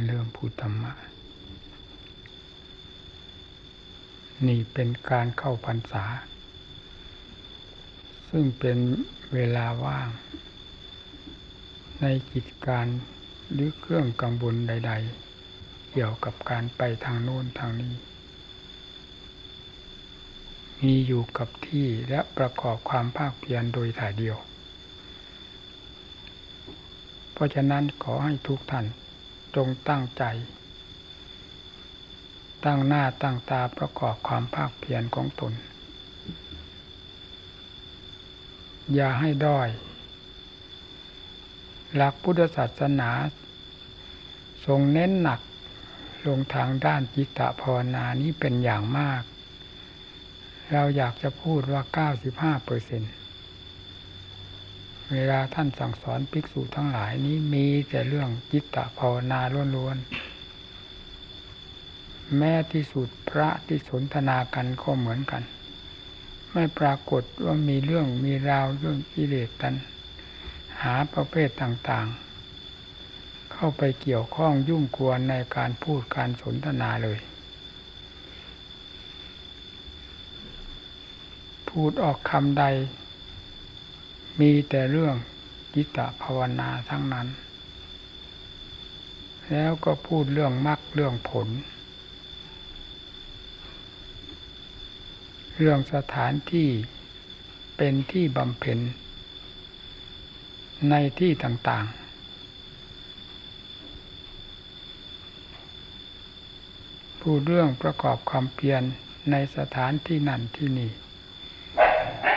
จะเริ่มพูดธรรมะ นี่เป็นการเข้าพรรษา ซึ่งเป็นเวลาว่าง ในกิจการหรือเครื่องกังวลใด ๆ เกี่ยวกับการไปทางโน้นทางนี้ มีอยู่กับที่และประกอบความภาคเพียรโดยถ่ายเดียว เพราะฉะนั้นขอให้ทุกท่าน จงตั้งใจ ตั้งหน้าตั้งตาประกอบความภาคเพียรของตน อย่าให้ด้อย หลักพุทธศาสนาทรงเน้นหนักลงทางด้านจิตตภาวนานี้เป็นอย่างมาก เราอยากจะพูดว่า 95เปอร์เซ็นต์ เวลาท่านสั่งสอนภิกษุทั้งหลายนี้มีแต่เรื่องจิตตภาวนาล้วนๆ แม้ที่สุดพระที่สนทนากันก็เหมือนกัน ไม่ปรากฏว่ามีเรื่องมีราวเรื่องกิเลสกัน หาประเภทต่างๆ เข้าไปเกี่ยวข้องยุ่งกวนในการพูดการสนทนาเลย พูดออกคำใด มีแต่เรื่องจิตตภาวนาทั้งนั้น แล้วก็พูดเรื่องมรรคเรื่องผล เรื่องสถานที่เป็นที่บำเพ็ญ ในที่ต่างๆ พูดเรื่องประกอบความเพียรในสถานที่นั่นที่นี่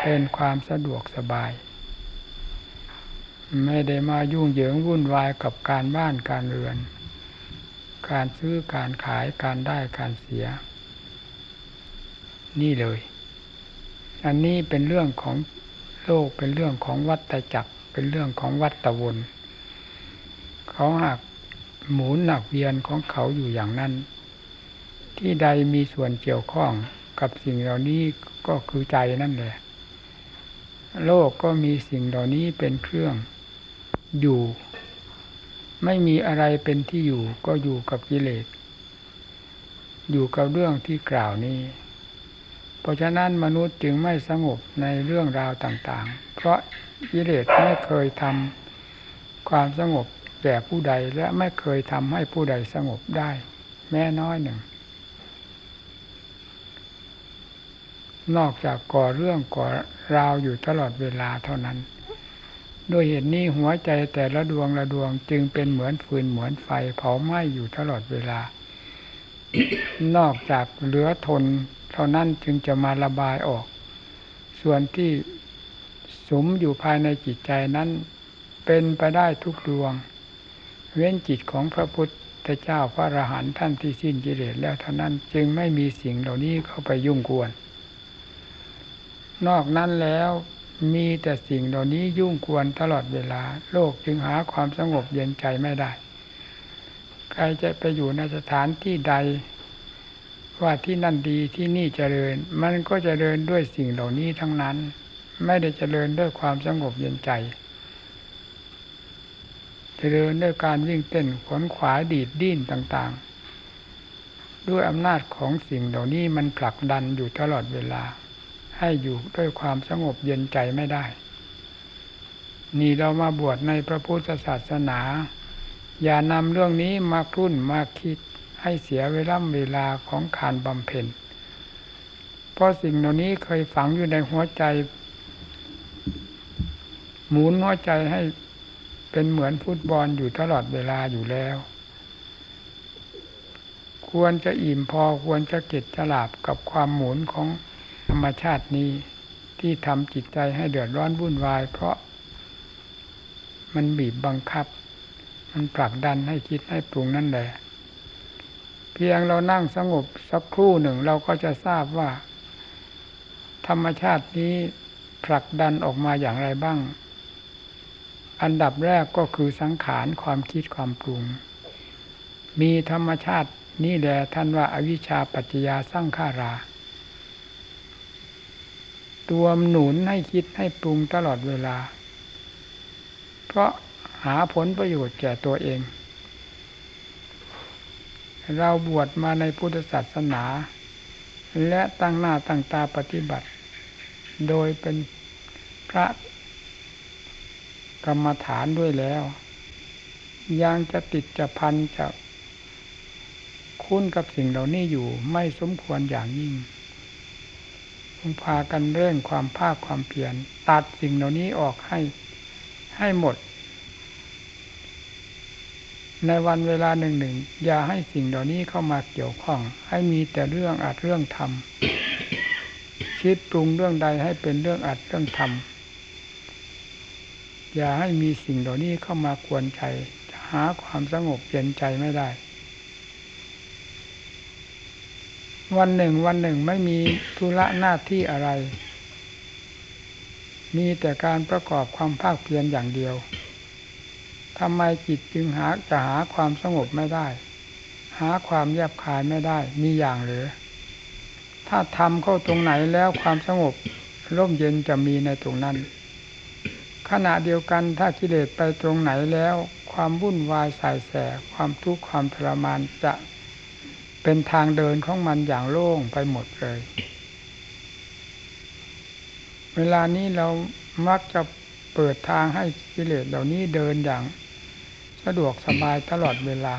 เป็นความสะดวกสบาย ไม่ได้มายุ่งเหยิงวุ่นวายกับการบ้านการเรือน การซื้อการขายการได้การเสีย นี่เลย อันนี้เป็นเรื่องของโลกเป็นเรื่องของวัฏจักรเป็นเรื่องของวัฏวนเขาหักหมุนหนักเวียนของเขาอยู่อย่างนั้น ที่ใดมีส่วนเกี่ยวข้องกับสิ่งเหล่านี้ก็คือใจนั่นแหละโลกก็มีสิ่งเหล่านี้เป็นเครื่อง อยู่ ไม่มีอะไรเป็นที่อยู่ก็อยู่กับกิเลส อยู่กับเรื่องที่กล่าวนี้ เพราะฉะนั้นมนุษย์จึงไม่สงบในเรื่องราวต่างๆ เพราะกิเลสไม่เคยทำความสงบแก่ผู้ใดและไม่เคยทำให้ผู้ใดสงบได้ แม้น้อยหนึ่ง นอกจากก่อเรื่องก่อราวอยู่ตลอดเวลาเท่านั้น ด้วยเหตุนี้หัวใจแต่ละดวงละดวงจึงเป็นเหมือนฟืนเหมือนไฟเผาไหม้อยู่ตลอดเวลา นอกจากเหลือทน เท่านั้นจึงจะมาระบายออก ส่วนที่สมอยู่ภายในจิตใจนั้น เป็นไปได้ทุกดวง เว้นจิตของพระพุทธเจ้าพระอรหันต์ท่านที่สิ้นกิเลสแล้วเท่านั้นจึงไม่มีสิ่งเหล่านี้เข้าไปยุ่งกวน นอกนั้นแล้ว มีแต่สิ่งเหล่านี้ยุ่งกวนตลอดเวลา โลกจึงหาความสงบเย็นใจไม่ได้ ใครจะไปอยู่ในสถานที่ใด ว่าที่นั่นดีที่นี่เจริญ มันก็เจริญด้วยสิ่งเหล่านี้ทั้งนั้น ไม่ได้เจริญด้วยความสงบเย็นใจ เจริญด้วยการวิ่งเต้นขวนขวายดีดดิ้นต่างๆ ด้วยอำนาจของสิ่งเหล่านี้มันผลักดันอยู่ตลอดเวลา ให้อยู่ด้วยความสงบเย็นใจไม่ได้ นี่เรามาบวชในพระพุทธศาสนา อย่านำเรื่องนี้มาคุ้นมาคิดให้เสียเวลาเวลาของการบำเพ็ญ เพราะสิ่งเหล่านี้เคยฝังอยู่ในหัวใจ หมุนหัวใจให้เป็นเหมือนฟุตบอลอยู่ตลอดเวลาอยู่แล้ว ควรจะอิ่มพอควรจะเก็ดจะหลาบกับความหมุนของ ธรรมชาตินี้ที่ทำจิตใจให้เดือดร้อนวุ่นวาย เพราะมันบีบบังคับ มันผลักดันให้คิดให้ปรุงนั่นแหละ เพียงเรานั่งสงบสักครู่หนึ่งเราก็จะทราบว่า ธรรมชาตินี้ผลักดันออกมาอย่างไรบ้าง อันดับแรกก็คือสังขารความคิดความปรุง มีธรรมชาตินี่แหละท่านว่าอาวิชชาปัจจยาสร้างขารา ตัวหนุนให้คิดให้ปรุงตลอดเวลา เพราะหาผลประโยชน์แก่ตัวเอง เราบวชมาในพุทธศาสนา และตั้งหน้าตั้งตาปฏิบัติ โดยเป็นพระกรรมฐานด้วยแล้ว ยังจะติดจะพันจะคุ้นกับสิ่งเหล่านี้อยู่ไม่สมควรอย่างยิ่ง พากันเร่งความภาคความเพียรตัดสิ่งเหล่านี้ออกให้ให้หมด ในวันเวลาหนึ่งหนึ่งอย่าให้สิ่งเหล่านี้เข้ามาเกี่ยวข้อง ให้มีแต่เรื่องอัดเรื่องทำคิดปรุงเรื่องใดให้เป็นเรื่องอัดเรื่องทำอย่าให้มีสิ่งเหล่านี้เข้ามากวนใจหาความสงบเย็นใจไม่ได้ วันหนึ่งวันหนึ่งไม่มีธุระหน้าที่อะไร มีแต่การประกอบความภาคเพียรอย่างเดียวทำไมจิตจึงหาจะหาความสงบไม่ได้ หาความแยบคายไม่ได้ มีอย่างหรือ ถ้าทำเข้าตรงไหนแล้วความสงบร่มเย็นจะมีในตรงนั้น ขณะเดียวกันถ้ากิเลสไปตรงไหนแล้ว ความวุ่นวายสายแสความทุกข์ความทรมานจะ เป็นทางเดินของมันอย่างโล่งไปหมดเลย เวลานี้เรามักจะเปิดทางให้กิเลสเหล่านี้เดินอย่างสะดวกสบายตลอดเวลา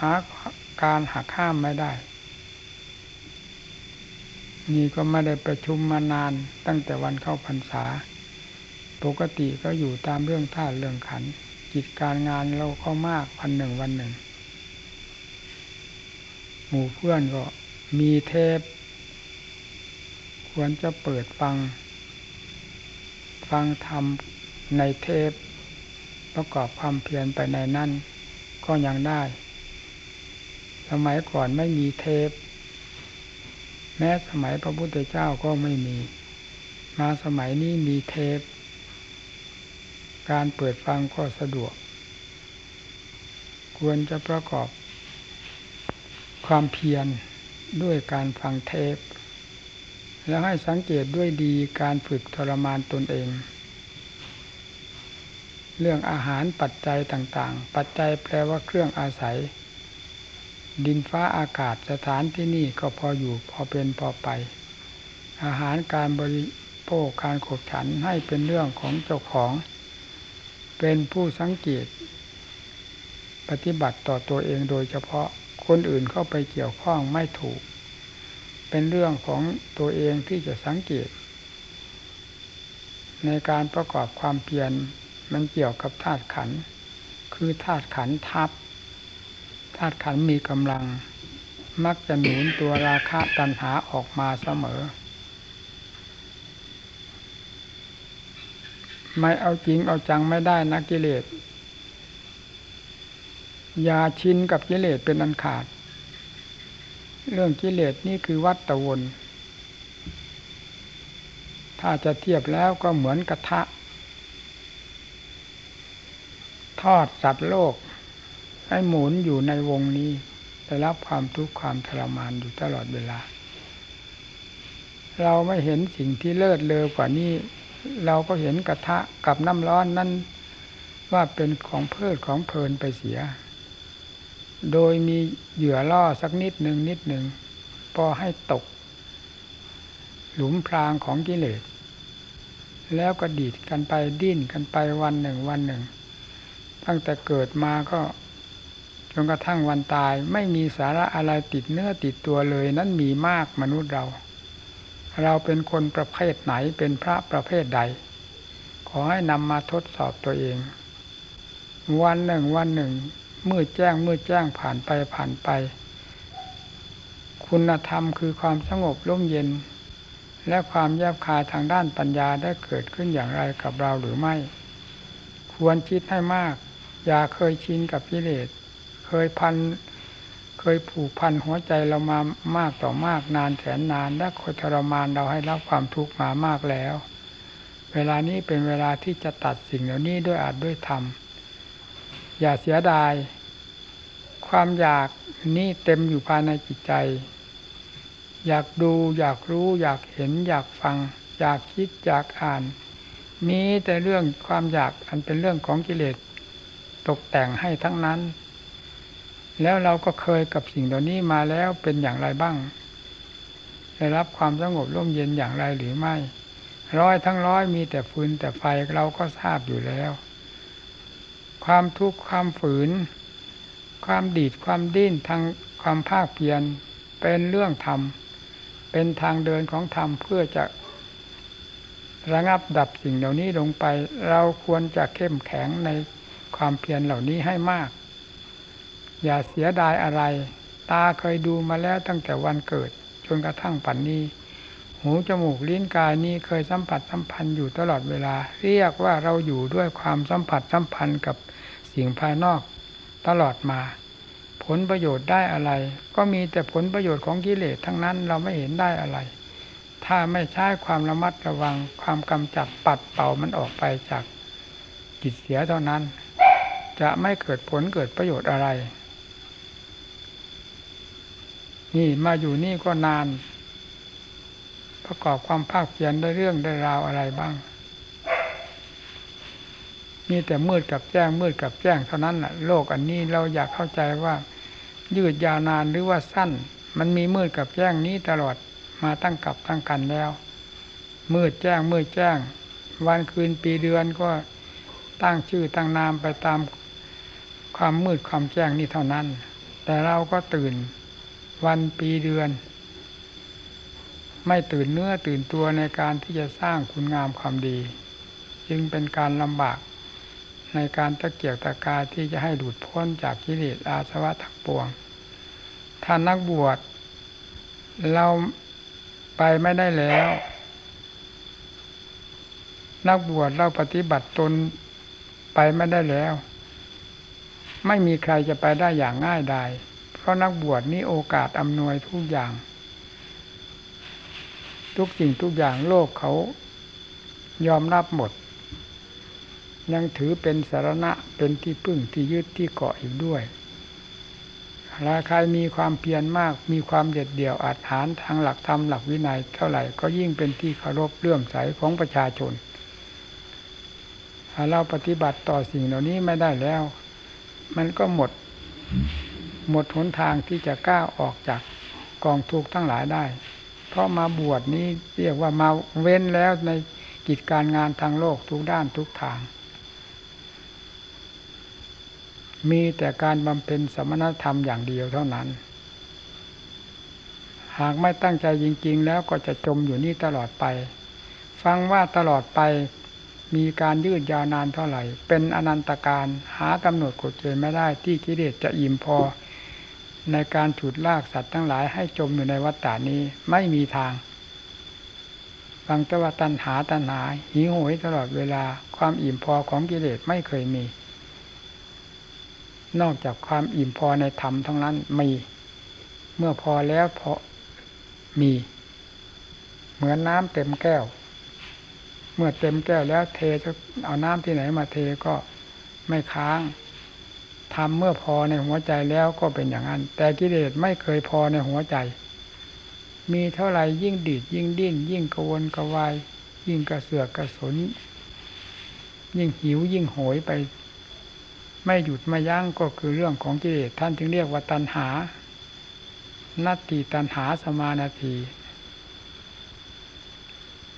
หาการหักห้ามไม่ได้ นี่ก็ไม่ได้ประชุมมานานตั้งแต่วันเข้าพรรษา ปกติก็อยู่ตามเรื่องท่าเรื่องขัน กิจการงานเราก็มากวันหนึ่งวันหนึ่ง หมู่เพื่อนก็มีเทป ควรจะเปิดฟัง ฟังธรรมในเทป ประกอบความเพียรไปในนั่นก็ยังได้ สมัยก่อนไม่มีเทป แม้สมัยพระพุทธเจ้าก็ไม่มี มาสมัยนี้มีเทป การเปิดฟังก็สะดวก ควรจะประกอบ ความเพียรด้วยการฟังเทป แล้วให้สังเกตด้วยดีการฝึกทรมานตนเอง เรื่องอาหารปัจจัยต่างๆ ปัจจัยแปลว่าเครื่องอาศัย ดินฟ้าอากาศสถานที่นี่ก็พออยู่พอเป็นพอไป อาหารการบริโภคการขบฉันให้เป็นเรื่องของเจ้าของ เป็นผู้สังเกต ปฏิบัติต่อตัวเองโดยเฉพาะ คนอื่นเข้าไปเกี่ยวข้องไม่ถูก เป็นเรื่องของตัวเองที่จะสังเกต ในการประกอบความเพียรมันเกี่ยวกับธาตุขัน คือธาตุขันทับธาตุขันมีกำลัง มักจะหนุนตัวราคะตัณหาออกมาเสมอ ไม่เอาจริงเอาจังไม่ได้นะกิเลส ย่าชินกับกิเลสเป็นอันขาด เรื่องกิเลสนี่คือวัตตะวน ถ้าจะเทียบแล้วก็เหมือนกระทะ ทอดสัตว์โลก ให้หมุนอยู่ในวงนี้ได้รับความทุกข์ความทรมานอยู่ตลอดเวลา เราไม่เห็นสิ่งที่เลิศเลอกว่านี้ เราก็เห็นกระทะกับน้ำร้อนนั้นว่าเป็นของเพลิดของเพลินไปเสีย โดยมีเหยื่อล่อสักนิดหนึ่งนิดหนึ่งพอให้ตก หลุมพรางของกิเลส แล้วก็ดีดกันไปดิ้นกันไปวันหนึ่งวันหนึ่ง ตั้งแต่เกิดมาก็จนกระทั่งวันตายไม่มีสาระอะไรติดเนื้อติดตัวเลย นั้นมีมากมนุษย์เรา เราเป็นคนประเภทไหนเป็นพระประเภทใด ขอให้นำมาทดสอบตัวเอง วันหนึ่งวันหนึ่ง มืดแจ้งมืดแจ้งผ่านไปผ่านไป คุณธรรมคือความสงบร่มเย็น และความแยบคายทางด้านปัญญาได้เกิดขึ้นอย่างไรกับเราหรือไม่ ควรคิดให้มาก อย่าเคยชินกับกิเลสเคยพันเคยผูกพันหัวใจเรามามากต่อมากนานแสนนานและคอยทรมานเราให้รับความทุกข์มามากแล้ว เวลานี้เป็นเวลาที่จะตัดสิ่งเหล่านี้ด้วยอาจด้วยธรรม อย่าเสียดาย ความอยากนี่เต็มอยู่ภายในจิตใจ อยากดูอยากรู้อยากเห็นอยากฟัง อยากคิดอยากอ่านมีแต่เรื่องความอยากอันเป็นเรื่องของกิเลสตกแต่งให้ทั้งนั้น แล้วเราก็เคยกับสิ่งเหล่านี้มาแล้วเป็นอย่างไรบ้าง ได้รับความสงบร่มเย็นอย่างไรหรือไม่ ร้อยทั้งร้อยมีแต่ฟืนแต่ไฟเราก็ทราบอยู่แล้ว ความทุกข์ความฝืน ความดีดความดิ้นทางความภาคเพียรเป็นเรื่องธรรม เป็นทางเดินของธรรมเพื่อจะระงับดับสิ่งเหล่านี้ลงไป เราควรจะเข้มแข็งในความเพียรเหล่านี้ให้มาก อย่าเสียดายอะไร ตาเคยดูมาแล้วตั้งแต่วันเกิด จนกระทั่งปัจนนี้ หูจมูกลิ้นกายนี้เคยสัมผัสสัมพันธ์อยู่ตลอดเวลา เรียกว่าเราอยู่ด้วยความสัมผัสสัมพันธ์กับ สิ่งภายนอกตลอดมา ผลประโยชน์ได้อะไร ก็มีแต่ผลประโยชน์ของกิเลสทั้งนั้นเราไม่เห็นได้อะไร ถ้าไม่ใช้ความระมัดระวังความกำจัดปัดเป่ามันออกไปจากจิตเสียเท่านั้น จะไม่เกิดผลเกิดประโยชน์อะไร นี่มาอยู่นี่ก็นาน ประกอบความภาคเพียรได้เรื่องได้ราวอะไรบ้าง มีแต่มืดกับแจ้งมืดกับแจ้งเท่านั้นแหละโลกอันนี้เราอยากเข้าใจว่า ยืดยาวนานหรือว่าสั้น มันมีมืดกับแจ้งนี้ตลอดมาตั้งกับตั้งกันแล้ว มืดแจ้งมืดแจ้ง วันคืนปีเดือนก็ตั้งชื่อตั้งนามไปตามความมืดความแจ้งนี่เท่านั้น แต่เราก็ตื่นวันปีเดือน ไม่ตื่นเนื้อตื่นตัวในการที่จะสร้างคุณงามความดี จึงเป็นการลำบาก ในการตะเกียกตะกายที่จะให้หลุดพ้นจากกิเลสอาสวะทั้งปวง ถ้านักบวชเราไปไม่ได้แล้ว นักบวชเราปฏิบัติตนไปไม่ได้แล้ว ไม่มีใครจะไปได้อย่างง่ายดายเพราะนักบวชนี้โอกาสอำนวยทุกอย่าง ทุกสิ่งทุกอย่างโลกเขายอมรับหมด ยังถือเป็นสารณะเป็นที่พึ่งที่ยึดที่เกาะอีกด้วยราใครมีความเพียรมาก มีความเด็ดเดี่ยวอาจหารทางหลักธรรมหลักวินัยเท่าไหร่ก็ยิ่งเป็นที่เคารพเลื่อมใสของประชาชนถ้าเราปฏิบัติต่อสิ่งเหล่านี้ไม่ได้แล้ว มันก็หมด หมดหนทางที่จะก้าวออกจากกองทุกข์ทั้งหลายได้ เพราะมาบวชนี้เรียกว่ามาเว้นแล้วในกิจการงานทางโลกทุกด้านทุกทาง มีแต่การบำเพ็ญสมณธรรมอย่างเดียวเท่านั้น หากไม่ตั้งใจจริง ๆ แล้วก็จะจมอยู่นี่ตลอดไป ฟังว่าตลอดไปมีการยืดยาวนานเท่าไหร่ เป็นอนันตการหากำหนดกฎเกณฑ์ไม่ได้ที่กิเลสจะอิ่มพอ ในการฉุดลากสัตว์ทั้งหลายให้จมอยู่ในวัฏฏานี้ไม่มีทางฟังแต่ว่าตัณหาตัณหาหิวโหยตลอดเวลาความอิ่มพอของกิเลสไม่เคยมี นอกจากความอิ่มพอในธรรมทั้งนั้นมี เมื่อพอแล้วพอมี เหมือนน้ำเต็มแก้ว เมื่อเต็มแก้วแล้วเทจะเอาน้ำที่ไหนมาเทก็ไม่ค้างทำเมื่อพอในหัวใจแล้วก็เป็นอย่างนั้น แต่กิเลสไม่เคยพอในหัวใจ มีเท่าไหร่ยิ่งดีดยิ่งดิ้น ยิ่งกวนกระวาย ยิ่งกระเสือกกระสน ยิ่งหิวยิ่งโหยไป ไม่หยุดไม่ยั้งก็คือเรื่องของกิเลสท่านจึงเรียกว่าตัณหานัตติตัณหาสมานาที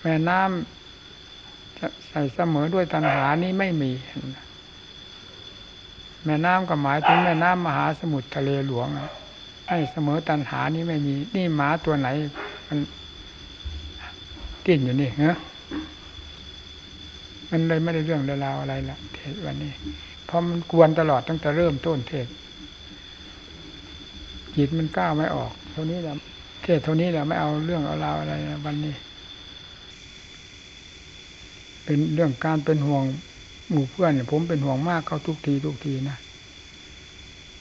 แม่น้ำจะใส่เสมอด้วยตัณหานี้ไม่มี แม่น้ำก็หมายถึงแม่น้ำมหาสมุทรทะเลหลวงให้เสมอตัณหานี้ไม่มี นี่หมาตัวไหน มันติดนอยู่นี่เนอะมันเลยไม่ได้เรื่องราวอะไรละเทศวันนี้ พราะมันกวนตลอดตั้งแต่เริ่มต้นเทศ จิตมันก้าวไม่ออกเท่านี้แหละเทศเท่านี้แหละไม่เอาเรื่องเอาราวอะไรวันนี้ เป็นเรื่องการเป็นห่วงหมู่เพื่อนเนี่ยผมเป็นห่วงมากเขาทุกทีทุกทีนะ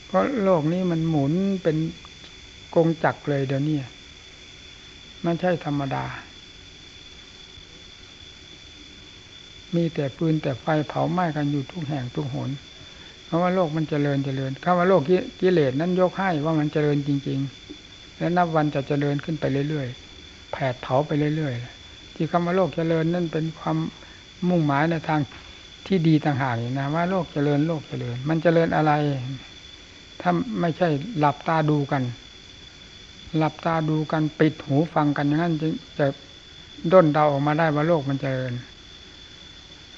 เพราะโลกนี้มันหมุนเป็นกงจักรเลยเดี๋ยวนี้มันใช่ธรรมดา มีแต่ปืนแต่ไฟเผาไหม้กันอยู่ทุกแห่งทุกหนเพราะว่าโลกมันเจริญเจริญคำว่าโลกกิเลสนั้นยกให้ว่ามันเจริญจริง ๆ และนับวันจะเจริญขึ้นไปเรื่อยๆแผดเผาไปเรื่อยๆที่คำว่าโลกเจริญนั่นเป็นความมุ่งหมายในทางที่ดีต่างหากนะว่าโลกเจริญโลกเจริญ มันเจริญอะไร ถ้าไม่ใช่หลับตาดูกัน หลับตาดูกันปิดหูฟังกันอย่างนั้นจะจะด้นเดาออกมาได้ว่าโลกมันจเจริญ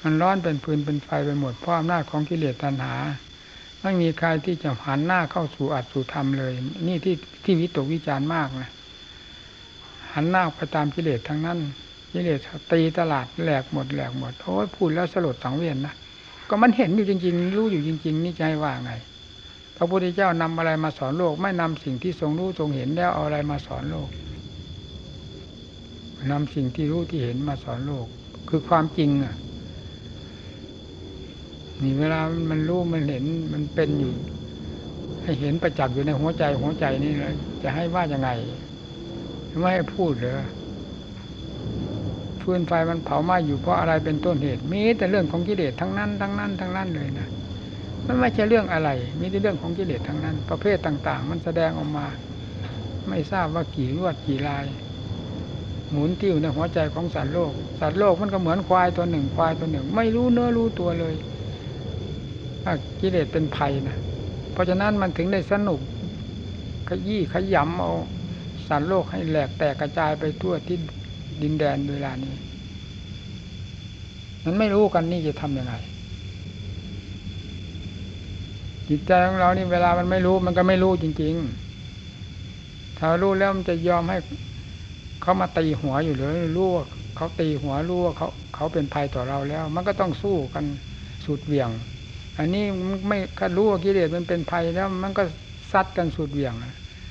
มันร้อนเป็นฟืนเป็นไฟไปหมดเพราะอำนาจของกิเลสตัณหา ไม่มีใครที่จะหันหน้าเข้าสู่อัตสู่ธรรมเลย นี่ที่ที่วิตกวิจารณ์มากนะหันหน้าไปตามกิเลสทั้งนั้นกิเลสตีตลาดแหลกหมดแหลกหมดโอ้ยพูดแล้วสลดสังเวียนนะก็มันเห็นอยู่จริง ๆ รู้อยู่จริง ๆ นี่ใจว่าไงพระพุทธเจ้านำอะไรมาสอนโลก ไม่นำสิ่งที่ทรงรู้ทรงเห็นแล้วเอาอะไรมาสอนโลกนำสิ่งที่รู้ที่เห็นมาสอนโลก คือความจริงอะ นี่เวลามันรู้มันเห็นมันเป็นอยู่ ให้เห็นประจักษ์อยู่ในหัวใจหัวใจนี่เลยจะให้ว่ายังไงไม่ให้พูดเลยฟืนไฟมันเผาไหม้อยู่เพราะอะไรเป็นต้นเหตุมีแต่เรื่องของกิเลสทั้งนั้นทั้งนั้นทั้งนั้นเลยนะมันไม่ใช่เรื่องอะไร มีแต่เรื่องของกิเลสทั้งนั้น ประเภทต่าง ๆ มันแสดงออกมา ไม่ทราบว่ากี่รวดกี่ลาย หมุนติ้วในหัวใจของสัตว์โลก สัตว์โลกมันก็เหมือนควายตัวหนึ่ง ควายตัวหนึ่ง ไม่รู้เนื้อรู้ตัวเลย กิเลสเป็นภัยนะเพราะฉะนั้นมันถึงได้สนุก ขยี้ขยำเอาสารโลกให้แหลกแตกกระจายไปทั่วที่ดินแดนเวลานี้ มันไม่รู้กันนี่จะทำยังไงจิตใจของเรานี่เวลามันไม่รู้มันก็ไม่รู้จริง ๆ ถ้ารู้แล้วมันจะยอมให้เขามาตีหัวอยู่เลยรู้ว่าเขาตีหัวรู้ว่าเขาเขาเป็นภัยต่อเราแล้ว มันก็ต้องสู้กันสุดเหวี่ยง อันนี้ไม่ถ้ารู้ว่ากิเลสมันเป็นภัยแล้วมันก็ซัดกันสุดเหวี่ยง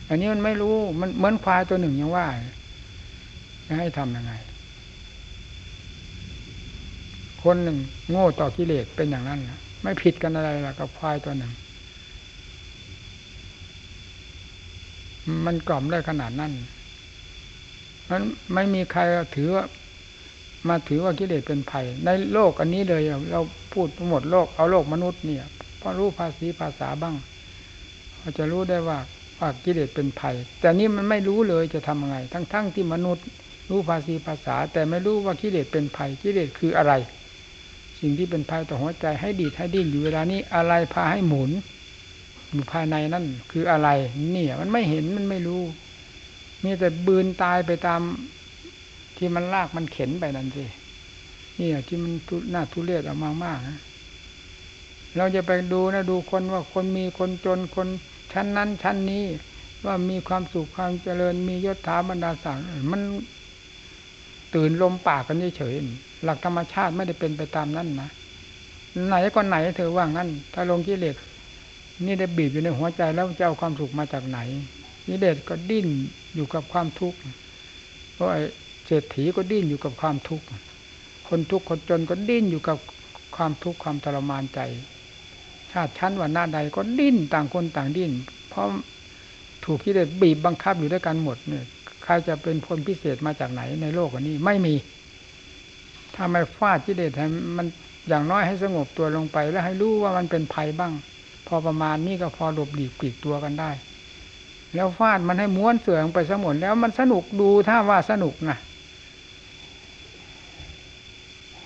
อันนี้มันไม่รู้มันเหมือนควายตัวหนึ่งยังว่าจะให้ทำยังไง คนหนึ่งโง่ต่อกิเลสเป็นอย่างนั้นไม่ผิดกันอะไรล่ะกับควายตัวหนึ่ง มันกล่อมได้ขนาดนั้นมันไม่มีใครถือว่ามาถือว่ากิเลสเป็นภัย ในโลกอันนี้เลยเรา พูดหมดโลกเอาโลกมนุษย์เนี่ยพอรู้ภาษีภาษาบ้างเราจะรู้ได้ว่าว่ากิเลสเป็นภัย แต่นี่มันไม่รู้เลยจะทำยังไง ทั้งๆทที่มนุษย์ รู้ภาษีภาษา แต่ไม่รู้ว่ากิเลสเป็นภัยกิเลสคืออะไร สิ่งที่เป็นภัยต่อหัวใจให้ดีให้ดิ้นอยู่เวลานี้อะไรพาให้หมุนอยู่ภายในนั่นคืออะไร เนี่ย มันไม่เห็นมันไม่รู้มีแต่บืนตายไปตามที่มันลากมันเข็นไปนั่นสิ นี่ที่มันน่าทุเรศออกมามากนะเราจะไปดูนะดูคนว่าคนมีคนจนคนชั้นนั้นชั้นนี้ ว่ามีความสุขความเจริญมียศถาบรรดาศักดิ์มันตื่นลมปากกันเฉยๆหลักธรรมชาติไม่ได้เป็นไปตามนั้นนะไหนก็ไหนเธอว่างั้น ถ้าลงกิเลสนี่ได้บีบอยู่ในหัวใจแล้วจะเอาความสุขมาจากไหนกิเลสก็ดิ้นอยู่กับความทุกข์เพราะเศรษฐีก็ดิ้นอยู่กับความทุกข์ คนทุกข์คนจนก็ดิ้นอยู่กับความทุกข์ความทรมานใจชาติชั้นวันหน้าใดก็ดิ้นต่างคนต่างดิ้น เพราะถูกกิเลสบีบบังคับอยู่ด้วยกันหมดเนี่ยใครจะเป็นคนพิเศษมาจากไหนในโลกนนี้ไม่มีถ้าไม่ฟาดกิเลสให้มันอย่างน้อยให้สงบตัวลงไป แล้วให้รู้ว่ามันเป็นภัยบ้าง พอประมาณนี้ก็พอหลบหลีกปีกตัวกันได้ แล้วฟาดมันให้ม้วนเสื่องไปสมุนแล้วมันสนุกดูถ้าว่าสนุกนะ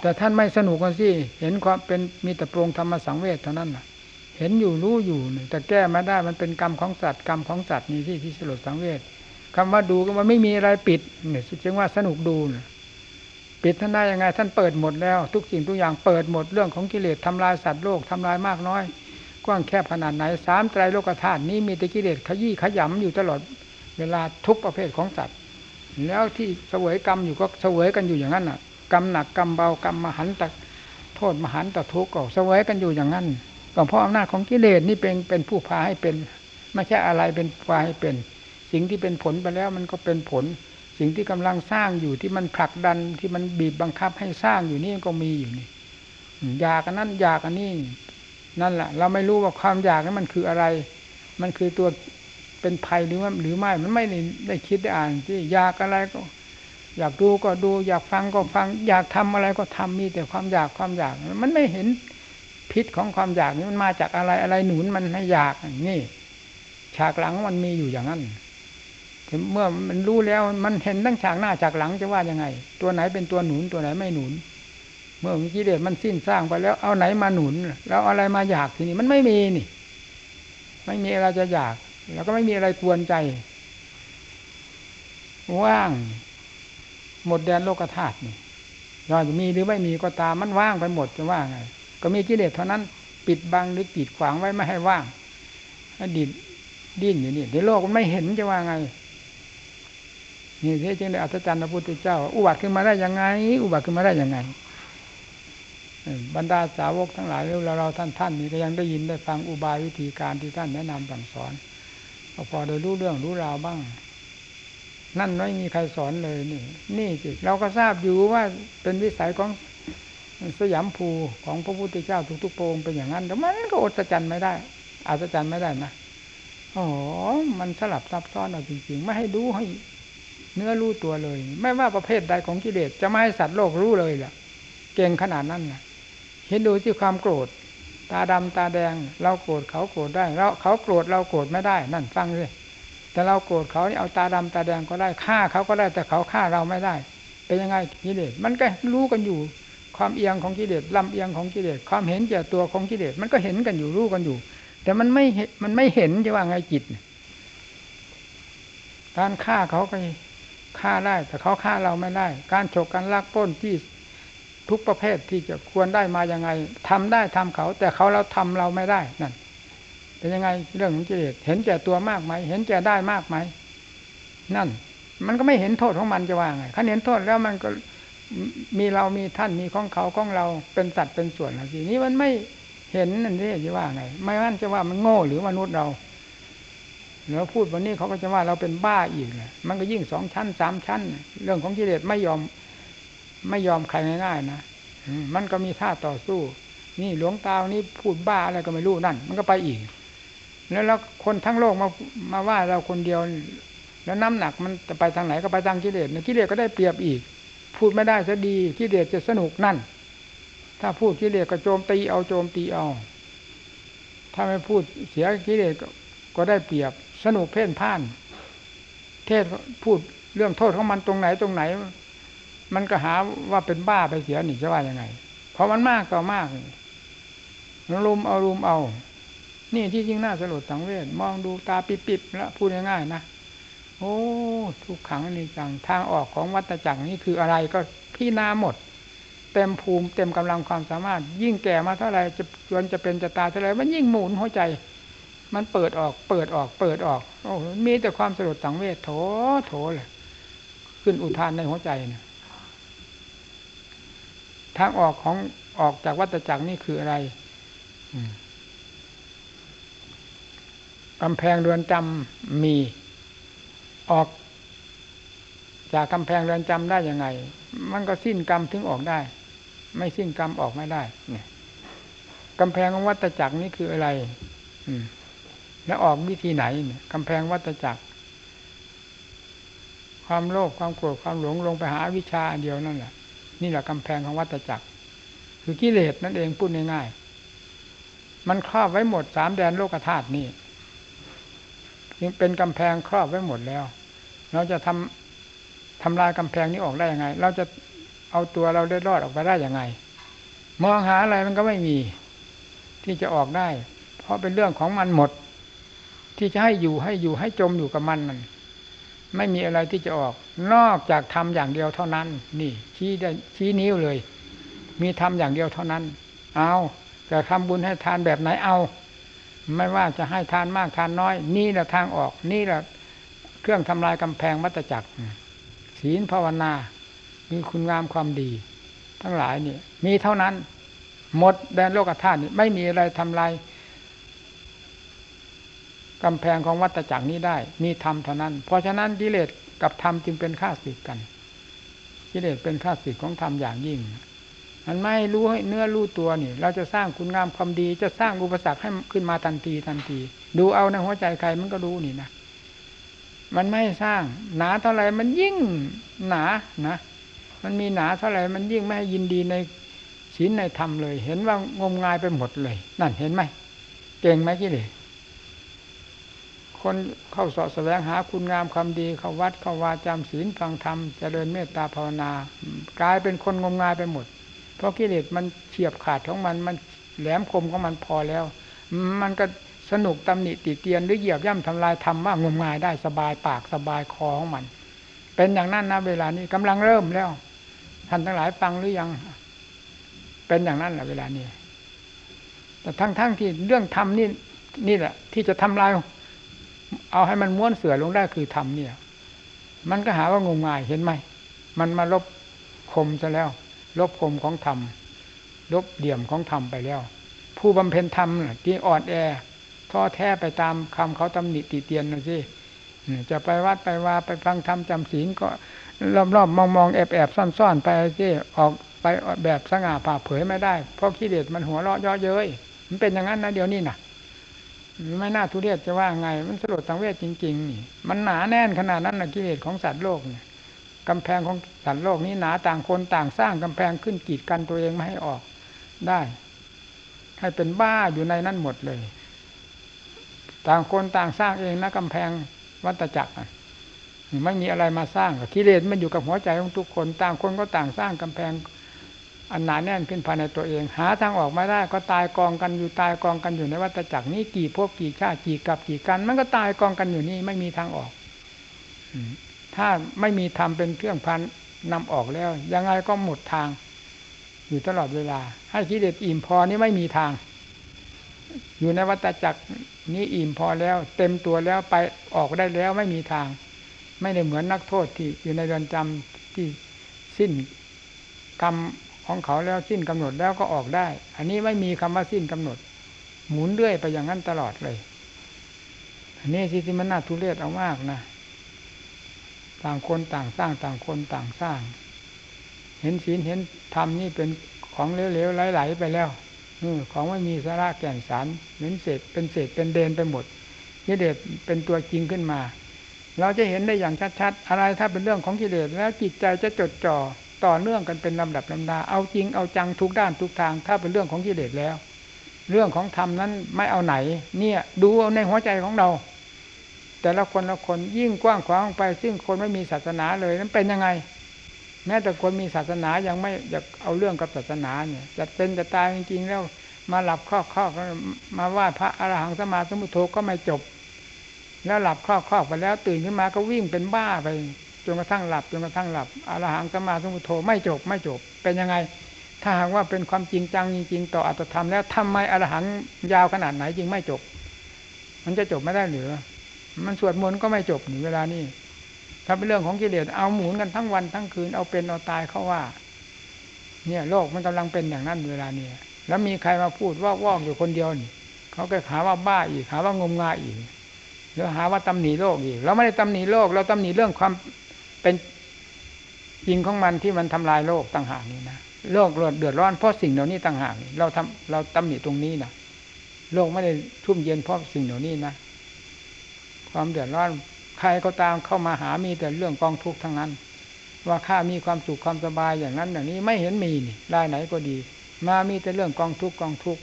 แต่ท่านไม่สนุกกันสิเห็นความเป็นมีแต่ปรงธรรมสังเวชเท่านั้นน่ะ เห็นอยู่รู้อยู่แต่แก้มาได้มันเป็นกรรมของสัตว์กรรมของสัตว์นี่ที่ที่สลดสังเวชคำว่าดูก็มันไม่มีอะไรปิดเนี่ยจึงว่าสนุกดูนะปิดท่านได้ยังไง ท่านเปิดหมดแล้ว ทุกสิ่งทุกอย่างเปิดหมดเรื่องของกิเลสทำลายสัตว์โลกทำลายมากน้อย กว้างแคบขนาดไหนสามไตรโลกธาตุนี้มีแต่กิเลสขยี้ขยำอยู่ตลอดเวลาทุกประเภทของสัตว์ แล้วที่เสวยกรรมอยู่ก็เสวยกันอยู่อย่างนั้นน่ะ กรรมหนักกรรมเบากรรมมหันตโทษมหันตทุกข์ก็เสวยกันอยู่อย่างนั้นก็เพราะอำนาจของกิเลสนี่เป็นเป็นผู้พาให้เป็น ไม่ใช่อะไรเป็นพาให้เป็น สิ่งที่เป็นผลไปแล้วมันก็เป็นผล สิ่งที่กำลังสร้างอยู่ที่มันผลักดันที่มันบีบบังคับให้สร้างอยู่นี่ก็มีอยู่นี่อยากกันนั้นอยากกันนี่นั่นแหละเราไม่รู้ว่าความอยากนั้นมันคืออะไร มันคือตัวเป็นภัยหรือว่าหรือไม่มันไม่ได้คิดได้อ่านที่อยากอะไรก็ อยากดูก็ดู อยากฟังก็ฟัง อยากทำอะไรก็ทำมีแต่ความอยากความอยาก มันไม่เห็นพิษของความอยากนี้มันมาจากอะไรอะไรหนุนมันให้อยากนี่ ฉากหลังมันมีอยู่อย่างนั้นเมื่อมันรู้แล้วมันเห็นตั้งฉากหน้าฉากหลังจะว่ายังไง ตัวไหนเป็นตัวหนุนตัวไหนไม่หนุน เมื่อกิเลสมันสิ้นสร้างไปแล้วเอาไหนมาหนุน แล้วอะไรมาอยากทีนี้มันไม่มีนี่ ไม่มีอะไรจะอยาก แล้วก็ไม่มีอะไรกวนใจ ว่าง หมดแดนโลกธาตุนี่ยอจะมีหรือไม่มีก็ตามมันว่างไปหมดจะว่าไงก็มีกิเลสเท่านั้นปิดบังหรือกีดขวางไว้ไม่ให้ว่างให้ดินดิ้นอยู่นี่ในโลกมันไม่เห็นจะว่าไงนี่ที่จริงเลยอัศจรรย์พระพุทธเจ้า อุบัติขึ้นมาได้ยังไง อุบัติขึ้นมาได้ยังไงบรรดาสาวกทั้งหลายเราเราท่านท่านนี่ก็ยังได้ยินได้ฟังอุบายวิธีการที่ท่านแนะนำสั่งสอนพอได้รู้เรื่องรู้ราวบ้าง นั่นไม่มีใครสอนเลยนี่ นี่สิเราก็ทราบอยู่ว่าเป็นวิสัยของสยามภูของพระพุทธเจ้าทุกๆโปรงเป็นอย่างนั้นแต่มันก็อดจันไม่ได้อาจารย์ไม่ได้นะโอ้มันสลับซับซ้อนเอาจริงๆ ไม่ให้รู้ให้เนื้อรู้ตัวเลย ไม่ว่าประเภทใดของกิเลสจะไม่ให้สัตว์โลกรู้เลยล่ะ เก่งขนาดนั้นนะเห็นดูที่ความโกรธ ตาดำตาแดง เราโกรธเขาโกรธได้เราเขาโกรธเราโกรธไม่ได้ นั่นฟังเลย แต่เราโกรธเขาเอาตาดำตาแดงก็ได้ฆ่าเขาก็ได้แต่เขาฆ่าเราไม่ได้ เป็นยังไงกิเลสมันก็รู้กันอยู่ ความเอียงของกิเลสลำเอียงของกิเลสความเห็นแก่ตัวของกิเลสมันก็เห็นกันอยู่รู้กันอยู่ แต่มันไม่มันไม่เห็นจะว่าไงจิตการฆ่าเขาก็ฆ่าได้ แต่เขาฆ่าเราไม่ได้ การฉกการลักป้นที่ทุกประเภทที่จะควรได้มายังไงทำได้ทำเขา แต่เขาเราทำเราไม่ได้นั่น เป็นยังไงเรื่องของกิเลสเห็นแก่ตัวมากไหมเห็นแก่ได้มากไหมนั่น มันก็ไม่เห็นโทษของมันจะว่าไงถ้าเห็นโทษแล้วมันก็มีเรามีท่านมีของเขาของเราเป็นสัตว์เป็นส่วนอะไรทีนี้มันไม่เห็นนั่นนี่จะว่าไง ไม่ว่าจะว่ามันโง่หรือมนุษย์เราแล้วพูดวันนี้เขาก็จะว่าเราเป็นบ้าอีกเลยมันก็ยิ่งสองชั้นสามชั้น เรื่องของกิเลสไม่ยอมไม่ยอมใครง่ายๆนะมันก็มีท่าต่อสู้ นี่หลวงตานี่พูดบ้าอะไรก็ไม่รู้นั่น มันก็ไปอีก แล้วแล้วคนทั้งโลกมามาว่าเราคนเดียว แล้วน้ำหนักมันจะไปทางไหนก็ไปทางกิเลสกิเลสก็ได้เปรียบอีก พูดไม่ได้จะดีกิเลสจะสนุกนั่น ถ้าพูดกิเลสก็โจมตีเอาโจมตีเอา ถ้าไม่พูดเสียกิเลสก็ได้เปรียบสนุกเพ่นพ่าน เทศพูดเรื่องโทษของมันตรงไหนตรงไหน มันก็หาว่าเป็นบ้าไปเสียหนิจะว่ายังไง เพราะมันมากต่อมากรุมเอารุมเอา นี่ที่จริงน่าสลดสังเวชมองดูตาปิบๆแล้วพูดง่ายๆนะโอ้ทุกขังนี่จังทางออกของวัตจักรนี่คืออะไรก็พี่นาหมด เต็มภูมิเต็มกำลังความสามารถ ยิ่งแก่มาเท่าไรจะจนจะเป็นจะตายเท่าไรมันยิ่งหมุนหัวใจ มันเปิดออกเปิดออกเปิดออกโอ้มีแต่ความสลดสังเวชโถโถเลยขึ้นอุทานในหัวใจนี่ยทางออกของออกจากวัฏจักรนี่คืออะไร กำแพงเรือนจำมีออก จากกำแพงเรือนจำได้ยังไง มันก็สิ้นกรรมถึงออกได้ ไม่สิ้นกรรมออกไม่ได้ เนี่ยกำแพงของวัฏจักรนี่คืออะไร อืม แล้วออกวิธีไหนเนี่ยกำแพงวัฏจักร ความโลภความโกรธความหลงลงไปหาวิชาเดียวนั่นแหละนี่แหละกำแพงของวัฏจักร คือกิเลสนั่นเองพูดง่ายๆมันครอบไว้หมดสามแดนโลกธาตุนี่ ยังเป็นกำแพงครอบไว้หมดแล้ว เราจะทำทำลายกำแพงนี้ออกได้ยังไง เราจะเอาตัวเราได้รอดออกไปได้ยังไง มองหาอะไรมันก็ไม่มี ที่จะออกได้ เพราะเป็นเรื่องของมันหมด ที่จะให้อยู่ให้อยู่ให้จมอยู่กับมันนั่นไม่มีอะไรที่จะออก นอกจากทำอย่างเดียวเท่านั้น นี่ชี้ได้ชี้นิ้วเลย มีทำอย่างเดียวเท่านั้น เอาจะทำบุญให้ทานแบบไหนเอา ไม่ว่าจะให้ทานมากทานน้อย นี่แหละทางออก นี่แหละเครื่องทำลายกำแพงมัตจักรศีลภาวนา มีคุณงามความดี ทั้งหลายนี่มีเท่านั้น หมดแดนโลกธาตุนี่ไม่มีอะไรทำลายกำแพงของวัฏจักรนี้ได้ มีธรรมเท่านั้น เพราะฉะนั้นกิเลสกับธรรมจึงเป็นข้าศึกกันกิเลสเป็นข้าศึกของธรรมอย่างยิ่ง มันไม่รู้เนื้อรู้ตัวนี่ เราจะสร้างคุณงามความดี จะสร้างอุปสรรคให้ขึ้นมาทันทีทันที ดูเอาในหัวใจใครมันก็รู้นี่นะมันไม่สร้าง หนาเท่าไหร่มันยิ่งหนานะมันมีหนาเท่าไหร่มันยิ่งไม่ให้ยินดีในศีลในธรรมเลย เห็นว่างมงายไปหมดเลย นั่นเห็นไหมเก่งไหมกิเลสคนเข้าสอบแสวงหาคุณงามความดีเข้าวัดเข้าวาจำศีลฟังธรรมเจริญเมตตาภาวนากลายเป็นคนงมงายไปหมด เพราะกิเลสมันเฉียบขาดของมันมันแหลมคมของมันพอแล้ว มันก็สนุกตำหนิติเตียนหรือเหยียบย่ำทำลายทำว่างมงายได้สบายปากสบายคอของมัน เป็นอย่างนั้นนะเวลานี้กำลังเริ่มแล้วท่านทั้งหลายฟังหรือยัง เป็นอย่างนั้นแหละเวลานี้ แต่ทั้งๆทที่เรื่องธรรมนี่นี่แหละ ที่จะทำลายเอาให้มันม้วนเสือลงได้คือธรรมเนี่ย มันก็หาว่างมงายเห็นไหมมันมาลบคมซะแล้ว ลบคมของธรรมลบเดี่ยมของธรรมไปแล้ว ผู้บำเพ็ญธรรมที่อ่อนแอท้อแท้ไปตามคำเขาตำหนิติเตียนนะสิจะไปวัดไปว่าไปฟังธรรมจำศีลก็รอบๆมมองๆแอบแอบซ่อนๆไปสิออกไปแบบสง่าผ่าเผยไม่ได้ เพราะกิเลสมันหัวเราะย่อเย้ยมันเป็นอย่างนั้นนะเดี๋ยวนี้นะไม่น่าทุเรศจะว่าไง มันสลดสังเวชจริง ๆ นี่ มันหนาแน่นขนาดนั้นนะกิเลสของสัตว์โลกเนี่ย กำแพงของสัตว์โลกนี้หนาต่างคนต่างสร้างกำแพงขึ้นกีดกันตัวเองไม่ให้ออกได้ ให้เป็นบ้าอยู่ในนั้นหมดเลย ต่างคนต่างสร้างเองนะกำแพงวัตจักรไม่มีอะไรมาสร้างกิเลสมันอยู่กับหัวใจของทุกคน ต่างคนก็ต่างสร้างกำแพงอันหนาแน่นขึ้นภายในตัวเอง หาทางออกไม่ได้ ก็ตายกองกันอยู่ตายกองกันอยู่ในวัฏจักรนี้กี่ภพกี่ชาติกี่กับกี่กัน มันก็ตายกองกันอยู่นี่ไม่มีทางออก ถ้าไม่มีธรรมเป็นเครื่องพันนำออกแล้ว ยังไงก็หมดทาง อยู่ตลอดเวลา ให้กิเลสอิ่มพอนี่ไม่มีทาง อยู่ในวัฏจักรนี้อิ่มพอแล้ว เต็มตัวแล้วไปออกได้แล้วไม่มีทาง ไม่ได้เหมือนนักโทษที่อยู่ในเรือนจำที่สิ้นกรรมของเขาแล้วสิ้นกำหนดแล้วก็ออกได้ อันนี้ไม่มีคำว่าสิ้นกำหนด หมุนเรื่อยไปอย่างนั้นตลอดเลย อันนี้ที่มันน่าทุเรศเอามากนะ ต่างคนต่างสร้างต่างคนต่างสร้าง เห็นศีลเห็นธรรมนี่เป็นของเหลวๆไหลๆไปแล้วของไม่มีสาระแก่นสารเหมือนเศษเป็นเศษเป็นเดนไปหมดกิเลสเป็นตัวจริงขึ้นมา เราจะเห็นได้อย่างชัดๆอะไรถ้าเป็นเรื่องของกิเลสแล้วจิตใจจะจดจ่อต่อเนื่องกันเป็นลำดับลำดา เอาจริงเอาจังทุกด้านทุกทาง ถ้าเป็นเรื่องของกิเลสแล้ว เรื่องของธรรมนั้นไม่เอาไหน เนี่ย ดูเอาในหัวใจของเรา แต่ละคนละคนยิ่งกว้างขวางไป ซึ่งคนไม่มีศาสนาเลยนั้นเป็นยังไง แม้แต่คนมีศาสนายังไม่อยากเอาเรื่องกับศาสนาเนี่ยจะเป็นจะตายจริงๆแล้วมาหลับครอบครอบมาไหว้พระอรหังสมาสมุทโธก็ไม่จบ แล้วหลับครอบครอบไปแล้วตื่นขึ้นมาก็วิ่งเป็นบ้าไปจนกระทั่งหลับจนกระทั่งหลับอรหังสมาสมุทโธไม่จบไม่จบ เป็นยังไง ถ้าหากว่าเป็นความจริงจังจริงๆต่ออัตธรรมแล้วทำไมอรหังยาวขนาดไหนจึงไม่จบ มันจะจบไม่ได้หรือ มันสวดมนต์ก็ไม่จบหนเวลานี้ถ้าเป็นเรื่องของกิเลสเอาหมุนกันทั้งวันทั้งคืนเอาเป็นเอาตายเขาว่า เนี่ยโลกมันกำลังเป็นอย่างนั้นเวลานี้แล้วมีใครมาพูดว่าว่องอยู่คนเดียวนี่เขาก็หาว่าบ้าอีกหาว่างมงายอีกแล้วหาว่าตำหนิโลกอีกเราไม่ได้ตำหนิโลก เราตำหนิเรื่องความเป็นจริงของมันที่มันทำลายโลกต่างหากนี่นะโลกเดือดร้อนเพราะสิ่งเหล่านี้ต่างหากเราทำเราตำหนิตรงนี้นะโลกไม่ได้ทุ่มเย็นเพราะสิ่งเหล่านี้นะ ความเดือดร้อนใครก็ตามเข้ามาหามีแต่เรื่องกองทุกข์ทั้งนั้น ว่าข้ามีความสุขความสบายอย่างนั้นอย่างนี้ไม่เห็นมีนี่ได้ไหนก็ดี มามีแต่เรื่องกองทุกข์กองทุกข์